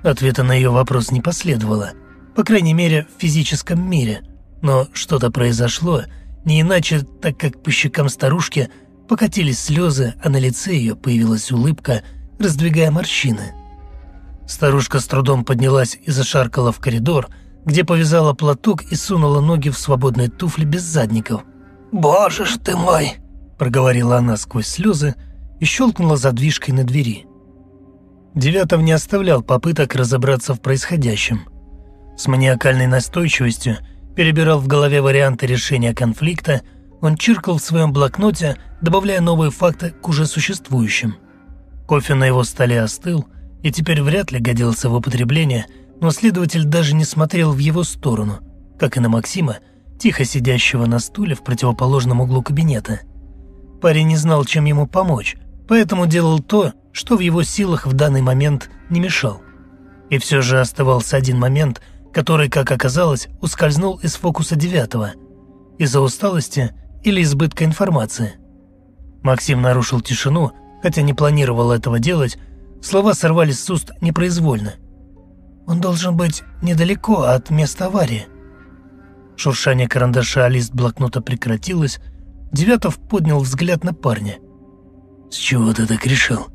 Ответа на ее вопрос не последовало, по крайней мере, в физическом мире. Но что-то произошло, не иначе, так как по щекам старушки покатились слезы, а на лице ее появилась улыбка, раздвигая морщины. Старушка с трудом поднялась и зашаркала в коридор, где повязала платок и сунула ноги в свободные туфли без задников. «Боже ж ты мой!» – проговорила она сквозь слезы и щелкнула задвижкой на двери. Девятов не оставлял попыток разобраться в происходящем. С маниакальной настойчивостью – перебирал в голове варианты решения конфликта, он чиркал в своем блокноте, добавляя новые факты к уже существующим. Кофе на его столе остыл и теперь вряд ли годился в употребление, но следователь даже не смотрел в его сторону, как и на Максима, тихо сидящего на стуле в противоположном углу кабинета. Парень не знал, чем ему помочь, поэтому делал то, что в его силах в данный момент не мешал. И все же оставался один момент – который, как оказалось, ускользнул из фокуса девятого из-за усталости или избытка информации. Максим нарушил тишину, хотя не планировал этого делать, слова сорвались с уст непроизвольно. «Он должен быть недалеко от места аварии». Шуршание карандаша о лист блокнота прекратилось, Девятов поднял взгляд на парня. «С чего ты так решил?»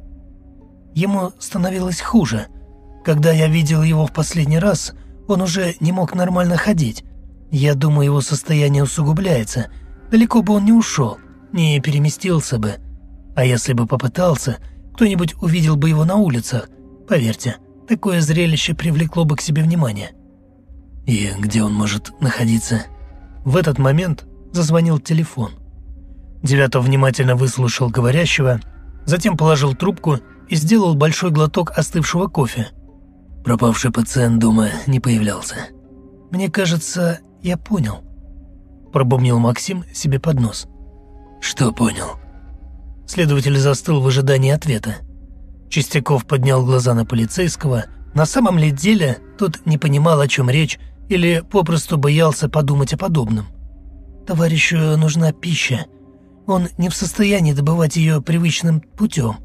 Ему становилось хуже. Когда я видел его в последний раз, он уже не мог нормально ходить. Я думаю, его состояние усугубляется. Далеко бы он не ушел, не переместился бы. А если бы попытался, кто-нибудь увидел бы его на улицах. Поверьте, такое зрелище привлекло бы к себе внимание. И где он может находиться? В этот момент зазвонил телефон. Девятов внимательно выслушал говорящего, затем положил трубку и сделал большой глоток остывшего кофе. Пропавший пациент дома не появлялся. «Мне кажется, я понял», – пробумнил Максим себе под нос. «Что понял?» Следователь застыл в ожидании ответа. Чистяков поднял глаза на полицейского. На самом ли деле тот не понимал, о чем речь, или попросту боялся подумать о подобном. «Товарищу нужна пища. Он не в состоянии добывать ее привычным путем,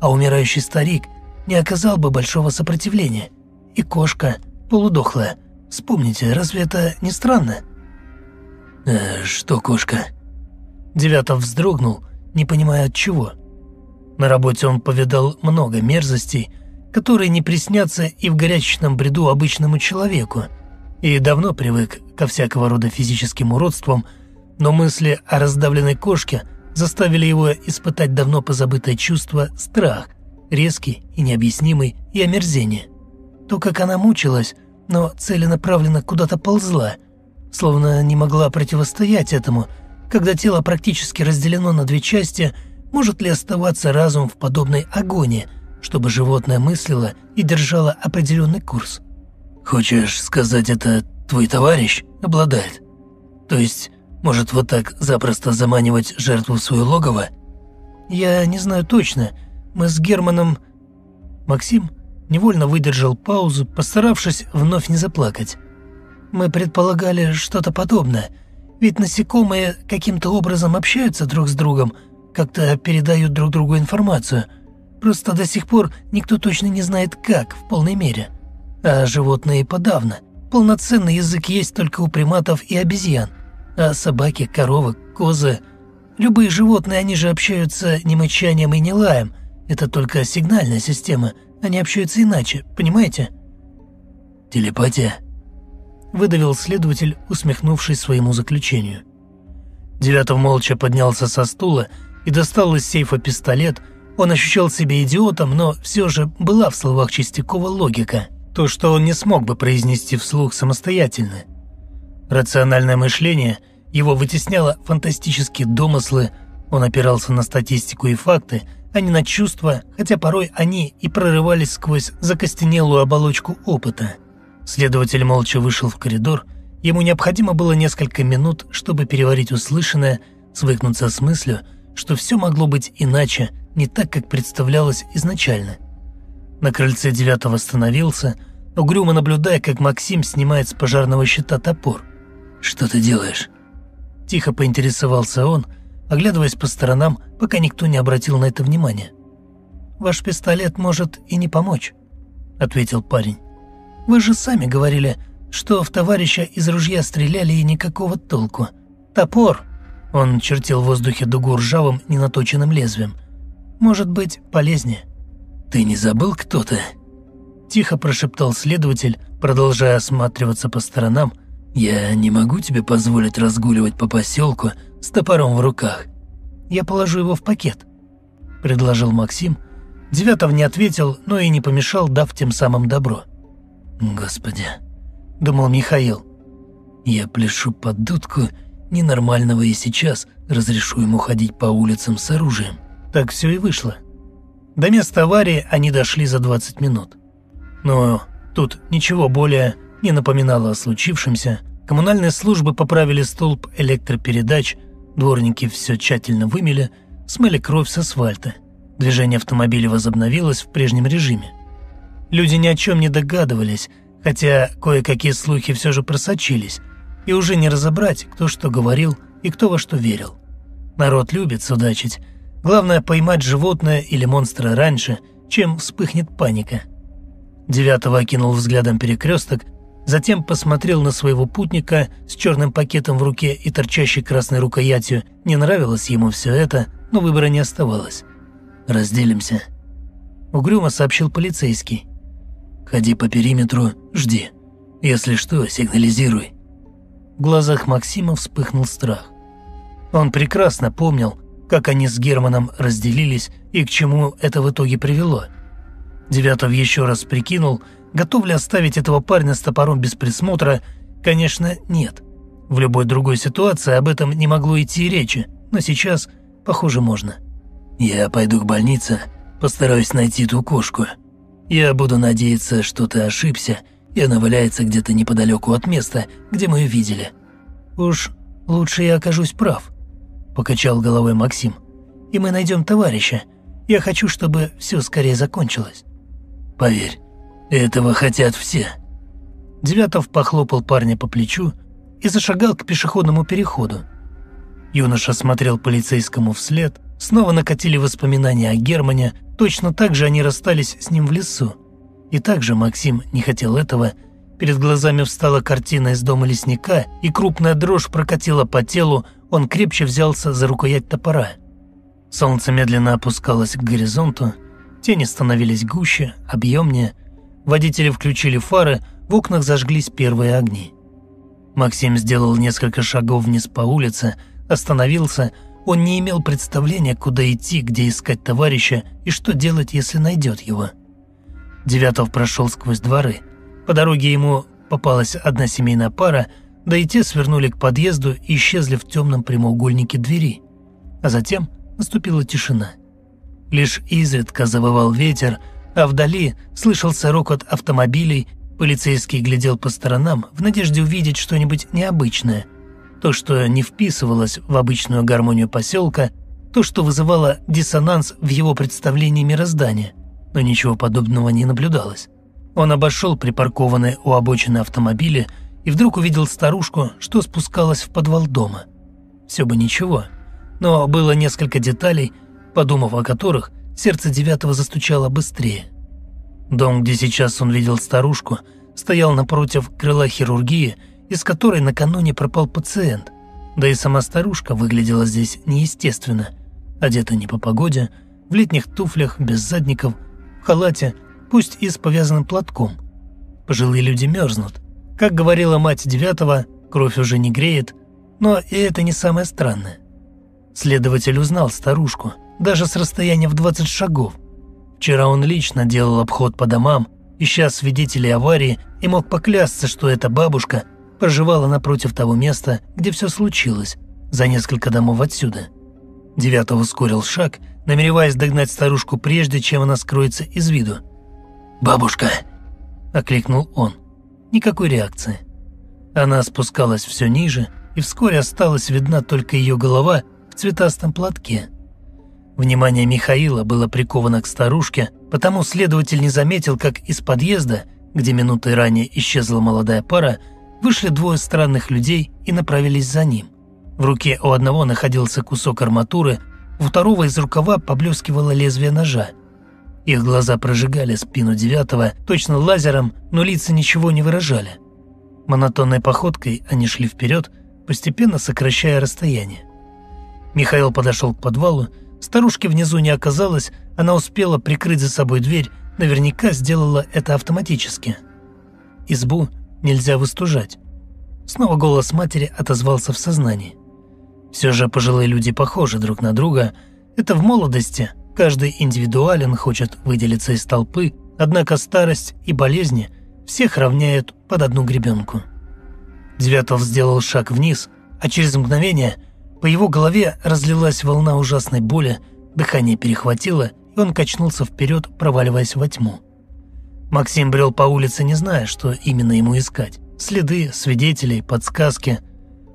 а умирающий старик не оказал бы большого сопротивления. И кошка полудохлая. Вспомните, разве это не странно?» «Э, «Что кошка?» Девятов вздрогнул, не понимая от чего. На работе он повидал много мерзостей, которые не приснятся и в горячечном бреду обычному человеку, и давно привык ко всякого рода физическим уродствам, но мысли о раздавленной кошке заставили его испытать давно позабытое чувство страх, резкий и необъяснимый, и омерзение. То, как она мучилась, но целенаправленно куда-то ползла, словно не могла противостоять этому – когда тело практически разделено на две части, может ли оставаться разум в подобной агонии, чтобы животное мыслило и держало определенный курс? Хочешь сказать, это твой товарищ обладает? То есть, может вот так запросто заманивать жертву в свое логово? Я не знаю точно. Мы с Германом... Максим невольно выдержал паузу, постаравшись вновь не заплакать. Мы предполагали что-то подобное – ведь насекомые каким-то образом общаются друг с другом, как-то передают друг другу информацию. Просто до сих пор никто точно не знает как в полной мере. А животные подавно. Полноценный язык есть только у приматов и обезьян. А собаки, коровы, козы... Любые животные, они же общаются не мычанием и не лаем. Это только сигнальная система. Они общаются иначе, понимаете? Телепатия? выдавил следователь, усмехнувшись своему заключению. Девятов молча поднялся со стула и достал из сейфа пистолет. Он ощущал себя идиотом, но все же была в словах Чистякова логика. То, что он не смог бы произнести вслух самостоятельно. Рациональное мышление его вытесняло фантастические домыслы, он опирался на статистику и факты, а не на чувства, хотя порой они и прорывались сквозь закостенелую оболочку опыта. Следователь молча вышел в коридор. Ему необходимо было несколько минут, чтобы переварить услышанное, свыкнуться с мыслью, что все могло быть иначе, не так, как представлялось изначально. На крыльце девятого остановился, угрюмо наблюдая, как Максим снимает с пожарного щита топор. «Что ты делаешь?» Тихо поинтересовался он, оглядываясь по сторонам, пока никто не обратил на это внимания. «Ваш пистолет может и не помочь», — ответил парень. Вы же сами говорили, что в товарища из ружья стреляли и никакого толку. Топор!» Он чертил в воздухе дугу ржавым, ненаточенным лезвием. «Может быть, полезнее». «Ты не забыл, кто ты?» Тихо прошептал следователь, продолжая осматриваться по сторонам. «Я не могу тебе позволить разгуливать по поселку с топором в руках». «Я положу его в пакет», — предложил Максим. Девятов не ответил, но и не помешал, дав тем самым добро. «Господи», — думал Михаил, — «я пляшу под дудку ненормального и сейчас разрешу ему ходить по улицам с оружием». Так все и вышло. До места аварии они дошли за 20 минут. Но тут ничего более не напоминало о случившемся. Коммунальные службы поправили столб электропередач, дворники все тщательно вымели, смыли кровь с асфальта. Движение автомобиля возобновилось в прежнем режиме. Люди ни о чем не догадывались, хотя кое-какие слухи все же просочились, и уже не разобрать, кто что говорил и кто во что верил. Народ любит судачить. Главное поймать животное или монстра раньше, чем вспыхнет паника. Девятого окинул взглядом перекресток, затем посмотрел на своего путника с черным пакетом в руке и торчащей красной рукоятью. Не нравилось ему все это, но выбора не оставалось. «Разделимся», — угрюмо сообщил полицейский. «Ходи по периметру, жди. Если что, сигнализируй». В глазах Максима вспыхнул страх. Он прекрасно помнил, как они с Германом разделились и к чему это в итоге привело. Девятов еще раз прикинул, готов ли оставить этого парня с топором без присмотра. Конечно, нет. В любой другой ситуации об этом не могло идти речи, но сейчас, похоже, можно. «Я пойду к больнице, постараюсь найти ту кошку. Я буду надеяться, что ты ошибся, и она валяется где-то неподалеку от места, где мы ее видели». «Уж лучше я окажусь прав», – покачал головой Максим. «И мы найдем товарища. Я хочу, чтобы все скорее закончилось». «Поверь, этого хотят все». Девятов похлопал парня по плечу и зашагал к пешеходному переходу. Юноша смотрел полицейскому вслед, снова накатили воспоминания о Германе, точно так же они расстались с ним в лесу. И также Максим не хотел этого, перед глазами встала картина из дома лесника, и крупная дрожь прокатила по телу, он крепче взялся за рукоять топора. Солнце медленно опускалось к горизонту, тени становились гуще, объемнее. Водители включили фары, в окнах зажглись первые огни. Максим сделал несколько шагов вниз по улице, остановился. Он не имел представления, куда идти, где искать товарища и что делать, если найдет его. Девятов прошел сквозь дворы. По дороге ему попалась одна семейная пара – да и те свернули к подъезду и исчезли в темном прямоугольнике двери. А затем наступила тишина. Лишь изредка завывал ветер, а вдали слышался рокот автомобилей, полицейский глядел по сторонам в надежде увидеть что-нибудь необычное. То, что не вписывалось в обычную гармонию поселка, то, что вызывало диссонанс в его представлении мироздания, но ничего подобного не наблюдалось. Он обошел припаркованные у обочины автомобили и вдруг увидел старушку, что спускалась в подвал дома. Все бы ничего, но было несколько деталей, подумав о которых, сердце девятого застучало быстрее. Дом, где сейчас он видел старушку, стоял напротив крыла хирургии, из которой накануне пропал пациент. Да и сама старушка выглядела здесь неестественно, одета не по погоде, в летних туфлях, без задников, в халате, пусть и с повязанным платком. Пожилые люди мерзнут, как говорила мать девятого, кровь уже не греет, но и это не самое странное. Следователь узнал старушку, даже с расстояния в 20 шагов. Вчера он лично делал обход по домам, ища свидетелей аварии, и мог поклясться, что эта бабушка проживала напротив того места, где все случилось, за несколько домов отсюда. Девятого ускорил шаг, намереваясь догнать старушку прежде, чем она скроется из виду. «Бабушка!» – окликнул он. Никакой реакции. Она спускалась все ниже, и вскоре осталась видна только ее голова в цветастом платке. Внимание Михаила было приковано к старушке, потому следователь не заметил, как из подъезда, где минутой ранее исчезла молодая пара, вышли двое странных людей и направились за ним. В руке у одного находился кусок арматуры, у второго из рукава поблескивало лезвие ножа – их глаза прожигали спину девятого точно лазером, но лица ничего не выражали. Монотонной походкой они шли вперед, постепенно сокращая расстояние. Михаил подошел к подвалу, старушки внизу не оказалось, она успела прикрыть за собой дверь, наверняка сделала это автоматически. Избу нельзя выстужать. Снова голос матери отозвался в сознании. Все же пожилые люди похожи друг на друга. Это в молодости – Каждый индивидуален, хочет выделиться из толпы, однако старость и болезни всех равняют под одну гребенку. Девятов сделал шаг вниз, а через мгновение по его голове разлилась волна ужасной боли, дыхание перехватило, и он качнулся вперед, проваливаясь во тьму. Максим брел по улице, не зная, что именно ему искать. Следы, свидетелей, подсказки.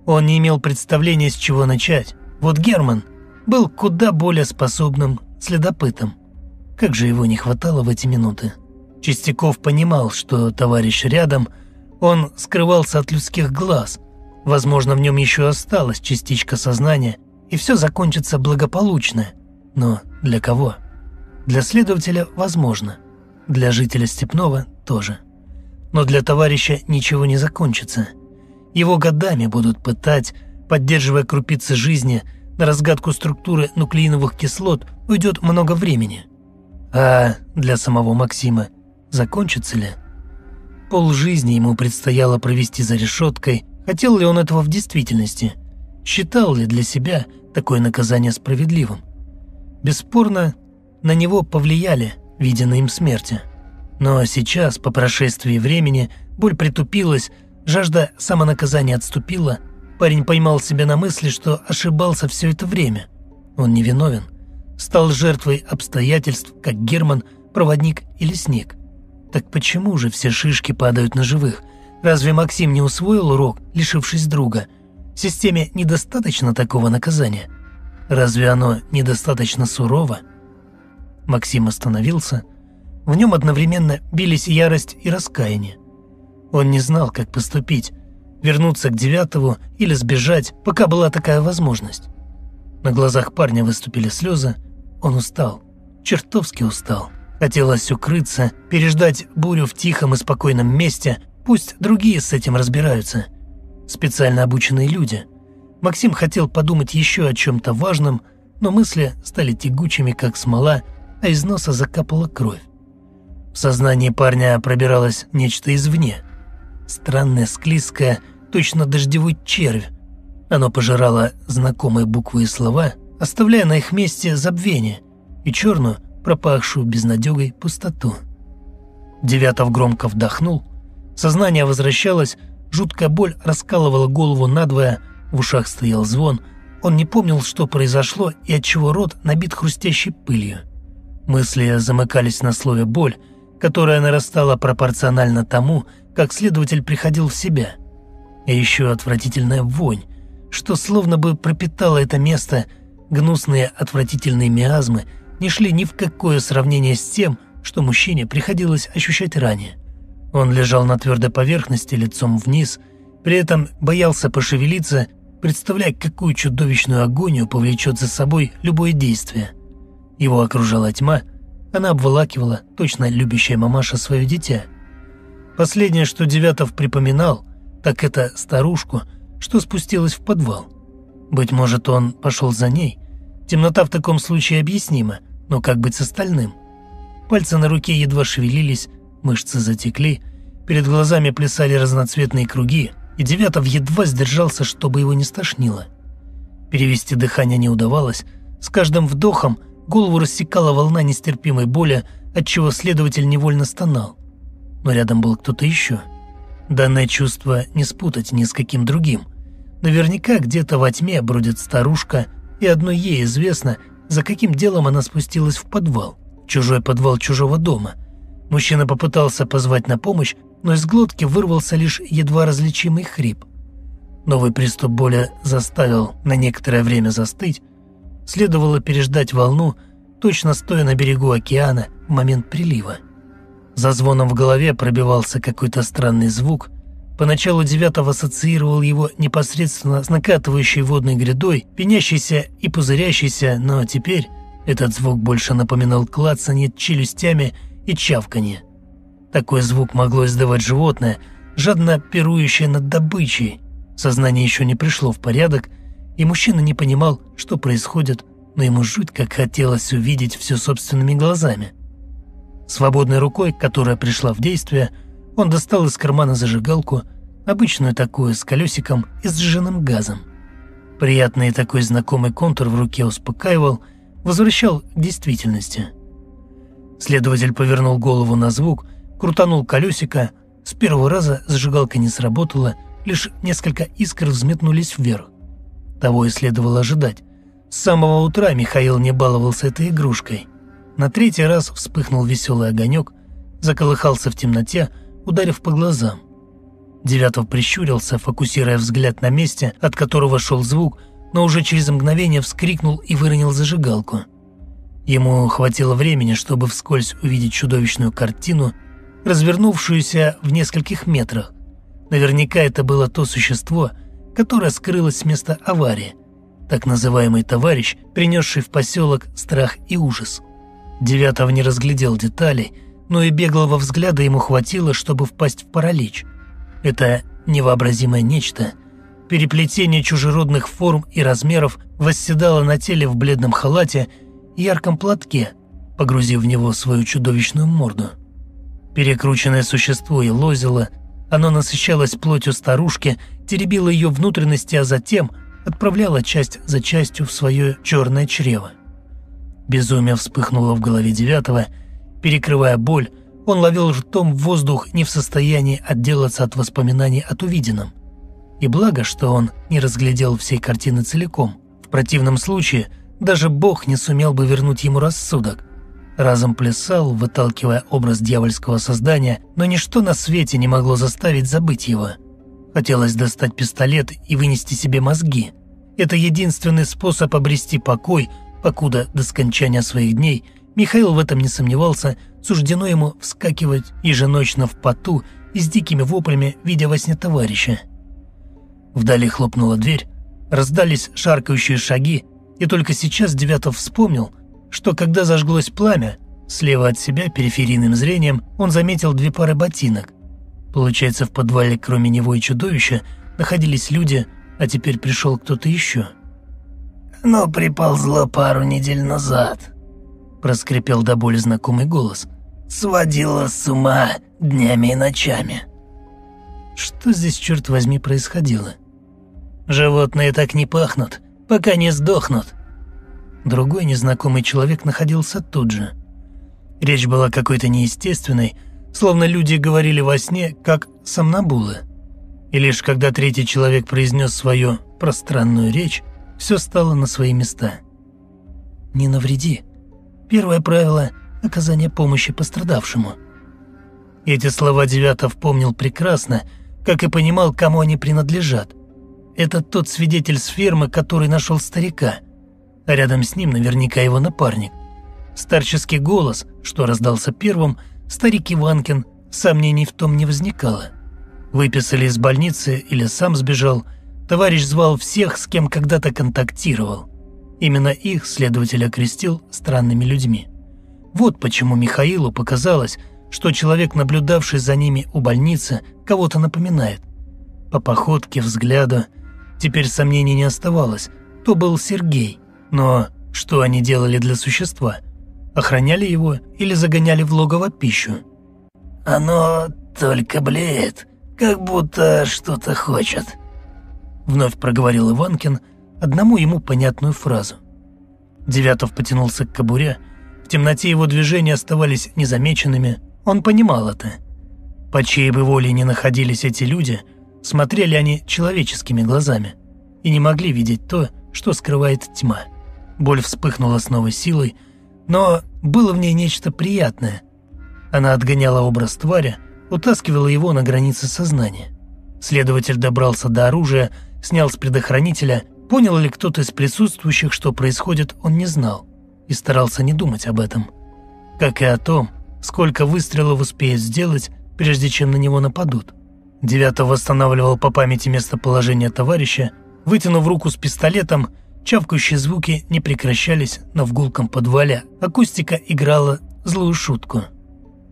Он не имел представления, с чего начать. Вот Герман был куда более способным следопытом. Как же его не хватало в эти минуты. Чистяков понимал, что товарищ рядом, он скрывался от людских глаз. Возможно, в нем еще осталась частичка сознания, и все закончится благополучно. Но для кого? Для следователя возможно. Для жителя Степного тоже. Но для товарища ничего не закончится. Его годами будут пытать, поддерживая крупицы жизни, на разгадку структуры нуклеиновых кислот уйдет много времени. А для самого Максима закончится ли? Пол жизни ему предстояло провести за решеткой, хотел ли он этого в действительности, считал ли для себя такое наказание справедливым. Бесспорно, на него повлияли виденные им смерти. Но сейчас, по прошествии времени, боль притупилась, жажда самонаказания отступила, парень поймал себя на мысли, что ошибался все это время. Он невиновен. Стал жертвой обстоятельств, как Герман, проводник или снег. Так почему же все шишки падают на живых? Разве Максим не усвоил урок, лишившись друга? Системе недостаточно такого наказания. Разве оно недостаточно сурово? Максим остановился. В нем одновременно бились ярость и раскаяние. Он не знал, как поступить, вернуться к девятому или сбежать, пока была такая возможность. На глазах парня выступили слезы, он устал, чертовски устал. Хотелось укрыться, переждать бурю в тихом и спокойном месте, пусть другие с этим разбираются. Специально обученные люди. Максим хотел подумать еще о чем-то важном, но мысли стали тягучими, как смола, а из носа закапала кровь. В сознании парня пробиралось нечто извне. Странное, склизкое, точно дождевой червь. Оно пожирало знакомые буквы и слова, оставляя на их месте забвение и черную, пропахшую безнадегой пустоту. Девятов громко вдохнул, сознание возвращалось, жуткая боль раскалывала голову надвое, в ушах стоял звон, он не помнил, что произошло и отчего рот набит хрустящей пылью. Мысли замыкались на слове «боль», которая нарастала пропорционально тому, как следователь приходил в себя. И еще отвратительная вонь, что словно бы пропитало это место, гнусные отвратительные миазмы не шли ни в какое сравнение с тем, что мужчине приходилось ощущать ранее. Он лежал на твердой поверхности лицом вниз, при этом боялся пошевелиться, представляя, какую чудовищную агонию повлечет за собой любое действие – его окружала тьма, она обволакивала, точно любящая мамаша свое дитя. Последнее, что Девятов припоминал, так это старушку, что спустилась в подвал. Быть может, он пошел за ней. Темнота в таком случае объяснима, но как быть с остальным? Пальцы на руке едва шевелились, мышцы затекли, перед глазами плясали разноцветные круги, и Девятов едва сдержался, чтобы его не стошнило. Перевести дыхание не удавалось, с каждым вдохом – Голову рассекала волна нестерпимой боли, отчего следователь невольно стонал. Но рядом был кто-то еще. Данное чувство не спутать ни с каким другим. Наверняка где-то во тьме бродит старушка, и одной ей известно, за каким делом она спустилась в подвал. Чужой подвал чужого дома. Мужчина попытался позвать на помощь, но из глотки вырвался лишь едва различимый хрип. Новый приступ боли заставил на некоторое время застыть, следовало переждать волну, точно стоя на берегу океана в момент прилива. За звоном в голове пробивался какой-то странный звук. Поначалу Девятов ассоциировал его непосредственно с накатывающей водной грядой, пенящейся и пузырящейся, но теперь этот звук больше напоминал клацанье челюстями и чавканье. Такой звук могло издавать животное, жадно пирующее над добычей. Сознание еще не пришло в порядок, и мужчина не понимал, что происходит, но ему жуть как хотелось увидеть все собственными глазами. Свободной рукой, которая пришла в действие, он достал из кармана зажигалку, обычную такую с колесиком и сжиженным газом. Приятный такой знакомый контур в руке успокаивал, возвращал к действительности. Следователь повернул голову на звук, крутанул колесико, с первого раза зажигалка не сработала, лишь несколько искр взметнулись вверх. Того и следовало ожидать. С самого утра Михаил не баловался этой игрушкой. На третий раз вспыхнул веселый огонек, заколыхался в темноте, ударив по глазам. Девятов прищурился, фокусируя взгляд на месте, от которого шел звук, но уже через мгновение вскрикнул и выронил зажигалку. Ему хватило времени, чтобы вскользь увидеть чудовищную картину, развернувшуюся в нескольких метрах. Наверняка это было то существо, которая скрылась с места аварии, так называемый товарищ, принесший в поселок страх и ужас. Девятов не разглядел деталей, но и беглого взгляда ему хватило, чтобы впасть в паралич. Это невообразимое нечто, переплетение чужеродных форм и размеров восседало на теле в бледном халате и ярком платке, погрузив в него свою чудовищную морду. Перекрученное существо и лозило, оно насыщалось плотью старушки, теребило ее внутренности, а затем отправляло часть за частью в свое черное чрево. Безумие вспыхнуло в голове девятого, перекрывая боль, он ловил ртом воздух, не в состоянии отделаться от воспоминаний от увиденном. И благо, что он не разглядел всей картины целиком. В противном случае даже Бог не сумел бы вернуть ему рассудок. Разом плясал, выталкивая образ дьявольского создания, но ничто на свете не могло заставить забыть его. Хотелось достать пистолет и вынести себе мозги. Это единственный способ обрести покой, покуда до скончания своих дней Михаил в этом не сомневался, суждено ему вскакивать еженочно в поту и с дикими воплями, видя во сне товарища. Вдали хлопнула дверь, раздались шаркающие шаги, и только сейчас Девятов вспомнил, что когда зажглось пламя, слева от себя периферийным зрением он заметил две пары ботинок. Получается, в подвале кроме него и чудовища находились люди, а теперь пришел кто-то еще. «Оно приползло пару недель назад», – проскрипел до боли знакомый голос. «Сводило с ума днями и ночами». Что здесь, черт возьми, происходило? Животные так не пахнут, пока не сдохнут. Другой незнакомый человек находился тут же. Речь была какой-то неестественной, словно люди говорили во сне, как сомнамбулы. И лишь когда третий человек произнес свою пространную речь, все стало на свои места. «Не навреди. Первое правило – оказание помощи пострадавшему». Эти слова Девятов помнил прекрасно, как и понимал, кому они принадлежат. Это тот свидетель с фермы, который нашел старика – а рядом с ним наверняка его напарник. Старческий голос, что раздался первым, старик Иванкин, сомнений в том не возникало. Выписали из больницы или сам сбежал, товарищ звал всех, с кем когда-то контактировал. Именно их следователь окрестил странными людьми. Вот почему Михаилу показалось, что человек, наблюдавший за ними у больницы, кого-то напоминает. По походке, взгляду, теперь сомнений не оставалось, то был Сергей – но что они делали для существа? Охраняли его или загоняли в логово пищу? «Оно только блеет, как будто что-то хочет», — вновь проговорил Иванкин одному ему понятную фразу. Девятов потянулся к кобуре. В темноте его движения оставались незамеченными. Он понимал это. По чьей бы воле не находились эти люди, смотрели они человеческими глазами и не могли видеть то, что скрывает тьма. Боль вспыхнула с новой силой, но было в ней нечто приятное. Она отгоняла образ твари, утаскивала его на границе сознания. Следователь добрался до оружия, снял с предохранителя, понял ли кто-то из присутствующих, что происходит, он не знал и старался не думать об этом. Как и о том, сколько выстрелов успеет сделать, прежде чем на него нападут. Девятов восстанавливал по памяти местоположение товарища, вытянув руку с пистолетом, Чавкающие звуки не прекращались, но в гулком подвале акустика играла злую шутку.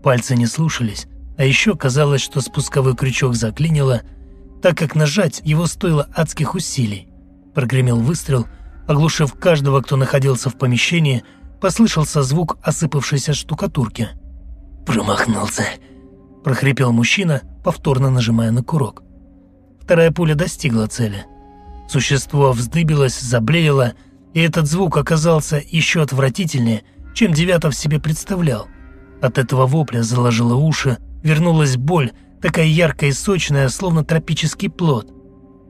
Пальцы не слушались, а еще казалось, что спусковой крючок заклинило, так как нажать его стоило адских усилий. Прогремел выстрел, оглушив каждого, кто находился в помещении, послышался звук осыпавшейся штукатурки. «Промахнулся», – прохрипел мужчина, повторно нажимая на курок. Вторая пуля достигла цели – Существо вздыбилось, заблеяло, и этот звук оказался еще отвратительнее, чем Девятов себе представлял. От этого вопля заложило уши, вернулась боль, такая яркая и сочная, словно тропический плод.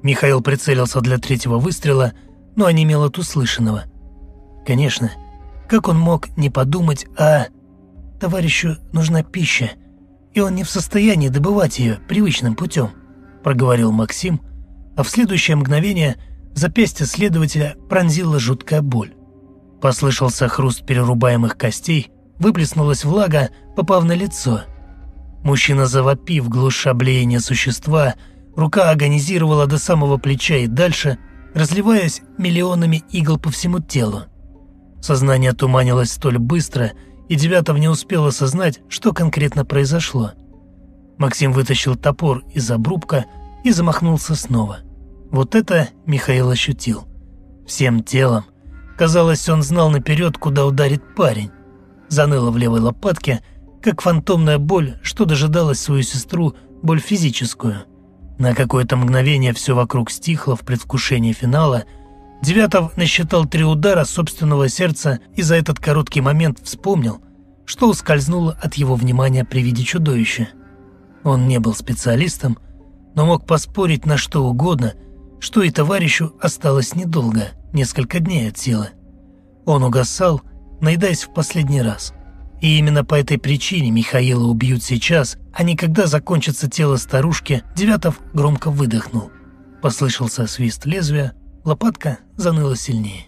Михаил прицелился для третьего выстрела, но онемел от услышанного. Конечно, как он мог не подумать о... Товарищу нужна пища, и он не в состоянии добывать ее привычным путем, проговорил Максим, а в следующее мгновение запястье следователя пронзила жуткая боль. Послышался хруст перерубаемых костей, выплеснулась влага, попав на лицо. Мужчина завопив, глуша блеяние существа, рука агонизировала до самого плеча и дальше, разливаясь миллионами игл по всему телу. Сознание туманилось столь быстро и Девятов не успел осознать, что конкретно произошло. Максим вытащил топор из обрубка и замахнулся снова. Вот это Михаил ощутил. Всем телом. Казалось, он знал наперед, куда ударит парень. Заныло в левой лопатке, как фантомная боль, что дожидалась свою сестру, боль физическую. На какое-то мгновение все вокруг стихло в предвкушении финала. Девятов насчитал три удара собственного сердца и за этот короткий момент вспомнил, что ускользнуло от его внимания при виде чудовища. Он не был специалистом, но мог поспорить на что угодно, что и товарищу осталось недолго, несколько дней от силы. Он угасал, наедаясь в последний раз. И именно по этой причине Михаила убьют сейчас, а не когда закончится тело старушки, Девятов громко выдохнул. Послышался свист лезвия, лопатка заныла сильнее.